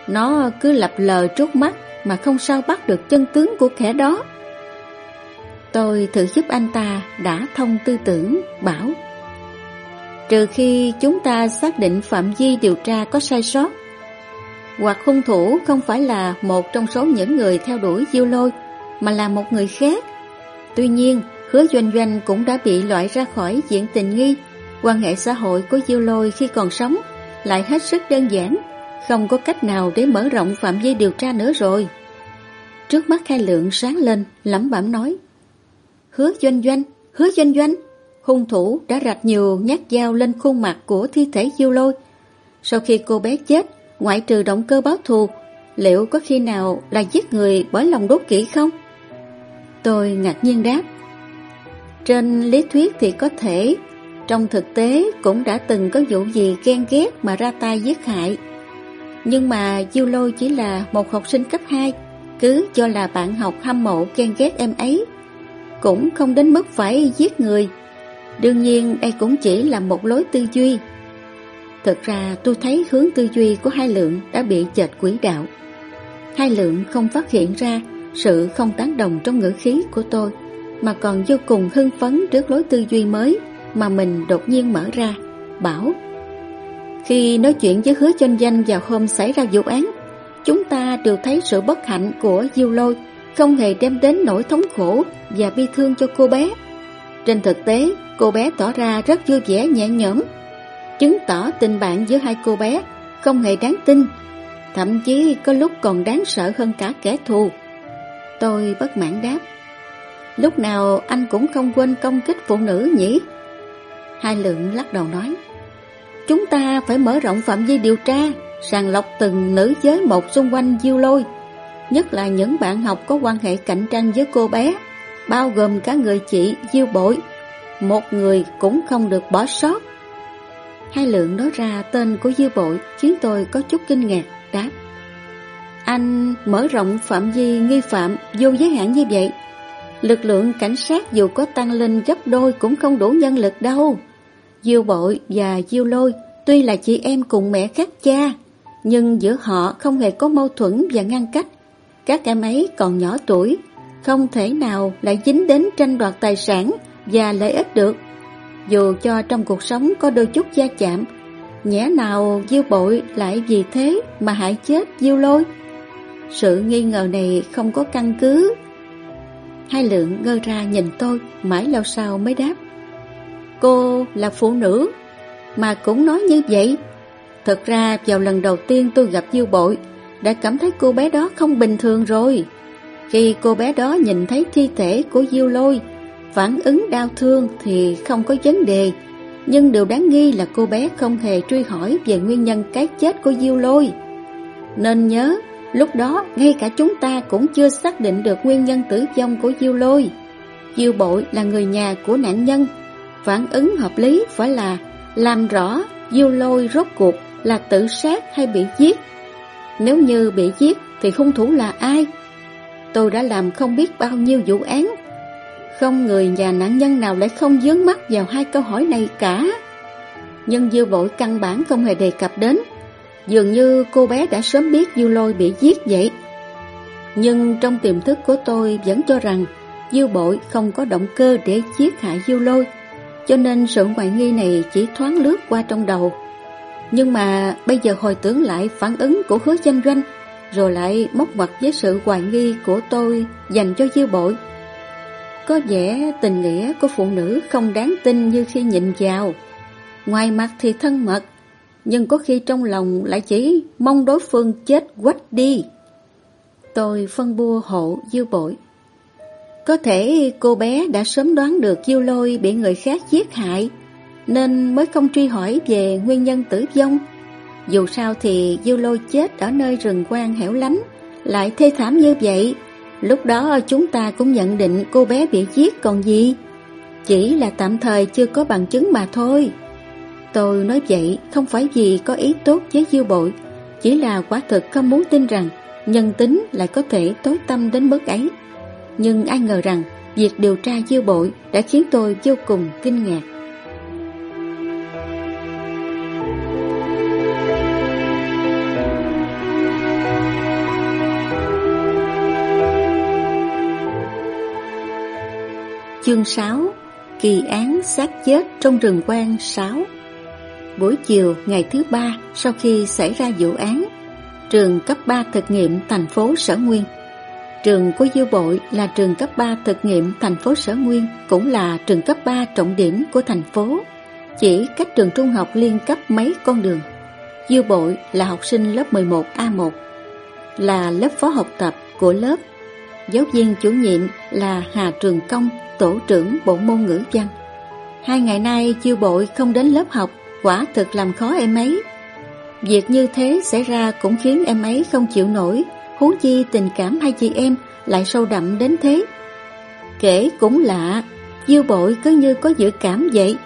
Nó cứ lập lờ trước mắt mà không sao bắt được chân tướng của kẻ đó. Tôi thử giúp anh ta đã thông tư tưởng, bảo Trừ khi chúng ta xác định phạm vi điều tra có sai sót hoặc hung thủ không phải là một trong số những người theo đuổi diêu lôi Mà là một người khác. Tuy nhiên, hứa doanh doanh cũng đã bị loại ra khỏi diện tình nghi. Quan hệ xã hội của diêu lôi khi còn sống lại hết sức đơn giản Không có cách nào để mở rộng phạm vi điều tra nữa rồi. Trước mắt khai lượng sáng lên, lẩm bẩm nói Hứa doanh doanh, hứa doanh doanh hung thủ đã rạch nhiều nhát dao lên khuôn mặt của thi thể diêu lôi. Sau khi cô bé chết, ngoại trừ động cơ báo thù, liệu có khi nào là giết người bởi lòng đố kỵ không? Tôi ngạc nhiên đáp. Trên lý thuyết thì có thể, trong thực tế cũng đã từng có vụ gì ghen ghét mà ra tay giết hại. Nhưng mà Diêu Lôi chỉ là một học sinh cấp 2, cứ cho là bạn học hâm mộ ghen ghét em ấy. Cũng không đến mức phải giết người Đương nhiên đây cũng chỉ là một lối tư duy Thực ra tôi thấy hướng tư duy của hai lượng đã bị chệch quỹ đạo. Hai lượng không phát hiện ra sự không tán đồng trong ngữ khí của tôi, Mà còn vô cùng hưng phấn trước lối tư duy mới mà mình đột nhiên mở ra, Bảo, Khi nói chuyện với hứa chân danh vào hôm xảy ra vụ án, Chúng ta đều thấy sự bất hạnh của Diêu Lôi Không hề đem đến nỗi thống khổ và bi thương cho cô bé. Trên thực tế, Cô bé tỏ ra rất vui vẻ nhẹ nhõm Chứng tỏ tình bạn giữa hai cô bé Không hề đáng tin, Thậm chí có lúc còn đáng sợ hơn cả kẻ thù. Tôi bất mãn đáp, Lúc nào anh cũng không quên công kích phụ nữ nhỉ? Hai lượng lắc đầu nói, Chúng ta phải mở rộng phạm vi điều tra, Sàng lọc từng nữ giới một xung quanh diêu lôi, Nhất là những bạn học có quan hệ cạnh tranh với cô bé, Bao gồm cả người chị diêu bội. Một người cũng không được bỏ sót. Hai lượng nói ra tên của dư bội khiến tôi có chút kinh ngạc, đáp. Anh mở rộng phạm vi nghi phạm vô giới hạn như vậy. Lực lượng cảnh sát dù có tăng lên gấp đôi cũng không đủ nhân lực đâu. Diêu bội và Diêu lôi tuy là chị em cùng mẹ khác cha, nhưng giữa họ không hề có mâu thuẫn và ngăn cách. Các em ấy còn nhỏ tuổi, không thể nào lại dính đến tranh đoạt tài sản và lợi ích được. Dù cho trong cuộc sống có đôi chút gia chạm, nhẽ nào diêu bội lại vì thế mà hại chết diêu lôi? Sự nghi ngờ này không có căn cứ. Hai lượng ngơ ra nhìn tôi, mãi lâu sau mới đáp. Cô là phụ nữ, mà cũng nói như vậy. Thật ra vào lần đầu tiên tôi gặp diêu bội, đã cảm thấy cô bé đó không bình thường rồi. Khi cô bé đó nhìn thấy thi thể của diêu lôi, Phản ứng đau thương thì không có vấn đề, Nhưng điều đáng nghi là cô bé không hề truy hỏi về nguyên nhân cái chết của Diêu Lôi Nên nhớ, Lúc đó ngay cả chúng ta cũng chưa xác định được nguyên nhân tử vong của Diêu Lôi Diêu Bội là người nhà của nạn nhân Phản ứng hợp lý phải là làm rõ Diêu lôi rốt cuộc là tự sát hay bị giết. Nếu như bị giết thì hung thủ là ai? Tôi đã làm không biết bao nhiêu vụ án. Không người nhà nạn nhân nào lại không dướng mắt vào hai câu hỏi này cả. Nhưng dư bội căn bản không hề đề cập đến. Dường như cô bé đã sớm biết Dư Lôi bị giết vậy. Nhưng trong tiềm thức của tôi vẫn cho rằng Dư bội không có động cơ để giết hại Dư Lôi, cho nên sự ngoại nghi này chỉ thoáng lướt qua trong đầu Nhưng mà bây giờ hồi tưởng lại phản ứng của hứa danh doanh, Rồi lại móc mặt với sự hoài nghi của tôi dành cho dư bội có vẻ tình nghĩa của phụ nữ không đáng tin như khi nhìn vào Ngoài mặt thì thân mật Nhưng có khi trong lòng lại chỉ mong đối phương chết quách đi Tôi phân bua hộ dư bội có thể cô bé đã sớm đoán được Diêu Lôi bị người khác giết hại, nên mới không truy hỏi về nguyên nhân tử vong. Dù sao thì Diêu Lôi chết ở nơi rừng quang hẻo lánh, lại thê thảm như vậy. Lúc đó chúng ta cũng nhận định cô bé bị giết còn gì. Chỉ là tạm thời chưa có bằng chứng mà thôi. Tôi nói vậy không phải vì có ý tốt với dư Bội, chỉ là quả thực không muốn tin rằng nhân tính lại có thể tối tâm đến mức ấy. Nhưng ai ngờ rằng việc điều tra dư bội đã khiến tôi vô cùng kinh ngạc. Chương 6 Kỳ án xác chết trong rừng quan 6 Buổi chiều ngày thứ ba sau khi xảy ra vụ án, trường cấp 3 thực nghiệm thành phố Sở Nguyên Trường của Dư Bội là trường cấp 3 thực nghiệm thành phố Sở Nguyên, cũng là trường cấp 3 trọng điểm của thành phố, chỉ cách trường trung học liên cấp mấy con đường. Dư Bội là học sinh lớp 11A1, là lớp phó học tập của lớp. Giáo viên chủ nhiệm là Hà Trường Công, tổ trưởng bộ môn ngữ văn. Hai ngày nay chiêu Bội không đến lớp học, quả thực làm khó em ấy. Việc như thế xảy ra cũng khiến em ấy không chịu nổi huống chi tình cảm hai chị em lại sâu đậm đến thế. Kể cũng lạ, Diêu bội cứ như có dự cảm vậy.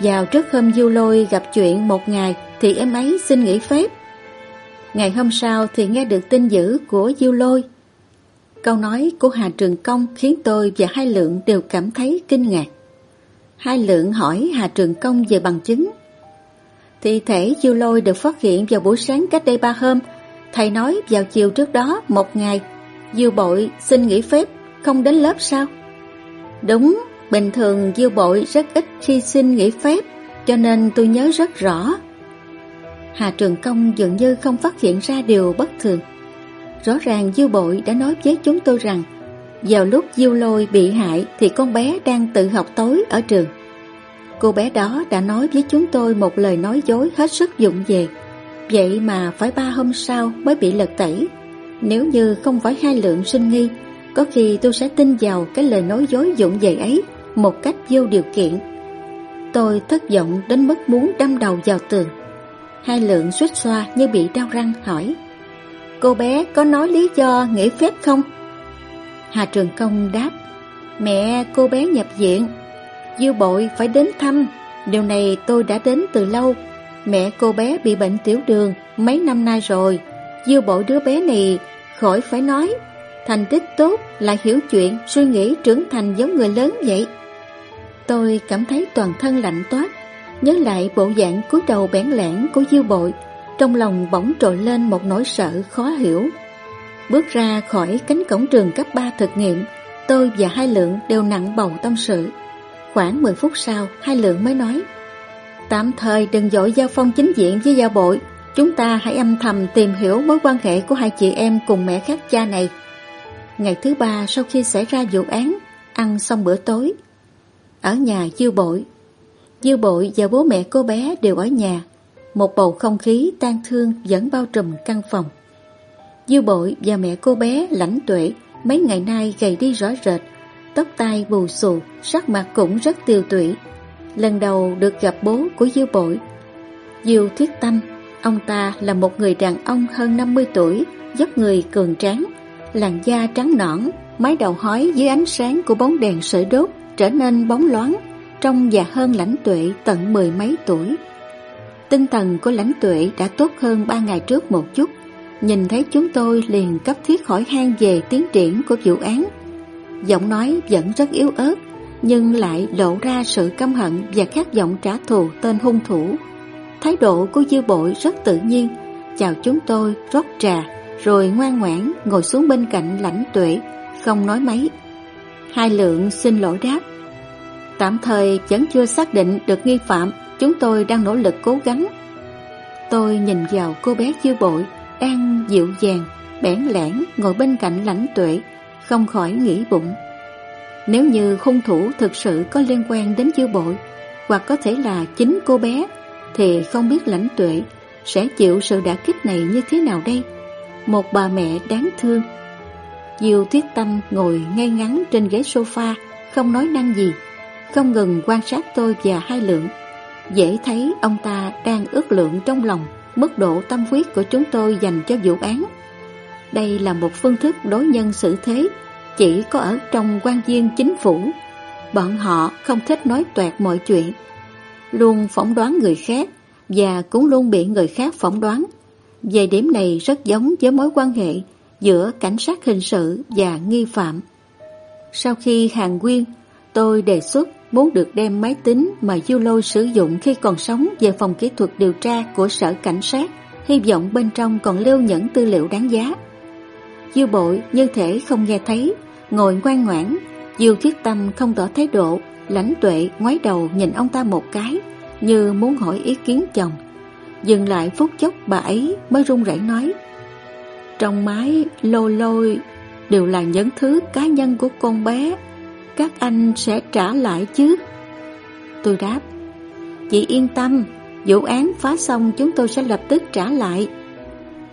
Vào trước hôm Diêu lôi gặp chuyện một ngày thì em ấy xin nghỉ phép. Ngày hôm sau thì nghe được tin dữ của Diêu lôi. Câu nói của Hà Trường Công khiến tôi và Hai Lượng đều cảm thấy kinh ngạc. Hai Lượng hỏi Hà Trường Công về bằng chứng. Thi thể Diêu lôi được phát hiện vào buổi sáng cách đây ba hôm. Thầy nói vào chiều trước đó, một ngày. Diêu bội xin nghỉ phép, Không đến lớp sao? Đúng, Bình thường Diêu bội rất ít khi xin nghỉ phép, Cho nên tôi nhớ rất rõ. Hà Trường Công dường như không phát hiện ra điều bất thường. Rõ ràng Diêu bội đã nói với chúng tôi rằng, Vào lúc Diêu lôi bị hại Thì con bé đang tự học tối ở trường. Cô bé đó đã nói với chúng tôi một lời nói dối hết sức dụng về. Vậy mà phải ba hôm sau mới bị lật tẩy. Nếu như không phải hai lượng sinh nghi, Có khi tôi sẽ tin vào cái lời nói dối dụng về ấy Một cách vô điều kiện. Tôi thất vọng đến mức muốn đâm đầu vào tường. Hai lượng suýt xoa như bị đau răng, hỏi Cô bé có nói lý do nghỉ phép không? Hà Trường Công đáp, Mẹ, cô bé nhập viện. Dư bội phải đến thăm. Điều này tôi đã đến từ lâu. Mẹ cô bé bị bệnh tiểu đường mấy năm nay rồi. Dư bội đứa bé này khỏi phải nói. Thành tích tốt lại hiểu chuyện, Suy nghĩ trưởng thành giống người lớn vậy. Tôi cảm thấy toàn thân lạnh toát, Nhớ lại bộ dạng cúi đầu bẽn lẽn của dư bội. Trong lòng bỗng trội lên một nỗi sợ khó hiểu. Bước ra khỏi cánh cổng trường cấp 3 thực nghiệm, Tôi và hai lượng đều nặng bầu tâm sự. Khoảng 10 phút sau, Hai lượng mới nói, Tạm thời đừng dội giao phong chính diện với giao bội. Chúng ta hãy âm thầm tìm hiểu mối quan hệ của hai chị em cùng mẹ khác cha này. Ngày thứ ba sau khi xảy ra vụ án, Ăn xong bữa tối, Ở nhà dư bội. Dư bội và bố mẹ cô bé đều ở nhà. Một bầu không khí tan thương vẫn bao trùm căn phòng Dư bội và mẹ cô bé lãnh tuệ Mấy ngày nay gầy đi rõ rệt Tóc tai bù xù Sắc mặt cũng rất tiêu tụy lần đầu được gặp bố của dư Bội. Diêu Thuyết Tâm, ông ta là một người đàn ông hơn 50 tuổi, dốc người cường tráng, làn da trắng nõn, mái đầu hói dưới ánh sáng của bóng đèn sợi đốt trở nên bóng loáng, Trông già hơn lãnh tuệ tận mười mấy tuổi Tinh thần của lãnh tuệ đã tốt hơn ba ngày trước một chút. Nhìn thấy chúng tôi liền cấp thiết hỏi han về tiến triển của vụ án. Giọng nói vẫn rất yếu ớt, Nhưng lại lộ ra sự căm hận và khát vọng trả thù tên hung thủ. Thái độ của dư bội rất tự nhiên, Chào chúng tôi, rót trà, Rồi ngoan ngoãn ngồi xuống bên cạnh lãnh tuệ, Không nói mấy. Hai lượng xin lỗi đáp. Tạm thời vẫn chưa xác định được nghi phạm Chúng tôi đang nỗ lực cố gắng. Tôi nhìn vào cô bé chưa bội Đang dịu dàng, bẽn lẽn ngồi bên cạnh lãnh tuệ Không khỏi nghĩ bụng. Nếu như hung thủ thực sự có liên quan đến dư bội Hoặc có thể là chính cô bé Thì không biết lãnh tuệ Sẽ chịu sự đả kích này như thế nào đây. Một bà mẹ đáng thương. Diêu Thiết Tâm ngồi ngay ngắn trên ghế sofa Không nói năng gì Không ngừng quan sát tôi và hai lượng. Dễ thấy ông ta đang ước lượng trong lòng Mức độ tâm huyết của chúng tôi dành cho vụ án. Đây là một phương thức đối nhân xử thế, Chỉ có ở trong quan viên chính phủ. Bọn họ không thích nói toẹt mọi chuyện, Luôn phỏng đoán người khác Và cũng luôn bị người khác phỏng đoán. Về điểm này rất giống với mối quan hệ Giữa cảnh sát hình sự và nghi phạm. Sau khi hàng quyên Tôi đề xuất muốn được đem máy tính mà Du Lôi sử dụng khi còn sống về phòng kỹ thuật điều tra của sở cảnh sát, hy vọng bên trong còn lưu những tư liệu đáng giá. Du Bội như thể không nghe thấy, ngồi ngoan ngoãn, Du Thiết Tâm không tỏ thái độ, lãnh tuệ ngoái đầu nhìn ông ta một cái, như muốn hỏi ý kiến chồng. Dừng lại phút chốc bà ấy mới run rẩy nói Trong máy lôi lôi đều là những thứ cá nhân của con bé các anh sẽ trả lại chứ? Tôi đáp, chị yên tâm, vụ án phá xong chúng tôi sẽ lập tức trả lại.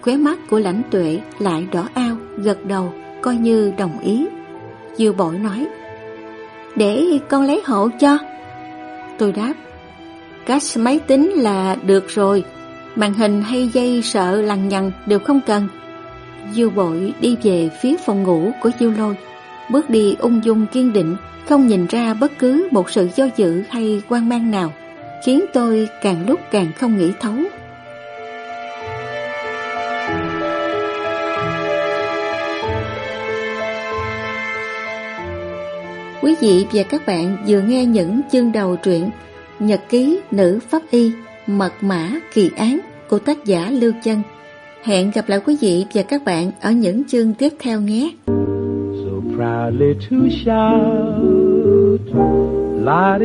Khóe mắt của lãnh tuệ lại đỏ ao, gật đầu, coi như đồng ý. Dư bội nói, để con lấy hộ cho. Tôi đáp, cash máy tính là được rồi, màn hình hay dây sợ lằng nhằng đều không cần. Dư bội đi về phía phòng ngủ của Dư lôi bước đi ung dung kiên định, không nhìn ra bất cứ một sự do dự hay quan mang nào, khiến tôi càng lúc càng không nghĩ thấu. Quý vị và các bạn vừa nghe những chương đầu truyện Nhật ký nữ pháp y Mật mã kỳ án của tác giả Lưu Chân. Hẹn gặp lại quý vị và các bạn ở những chương tiếp theo nhé proudly to shout, la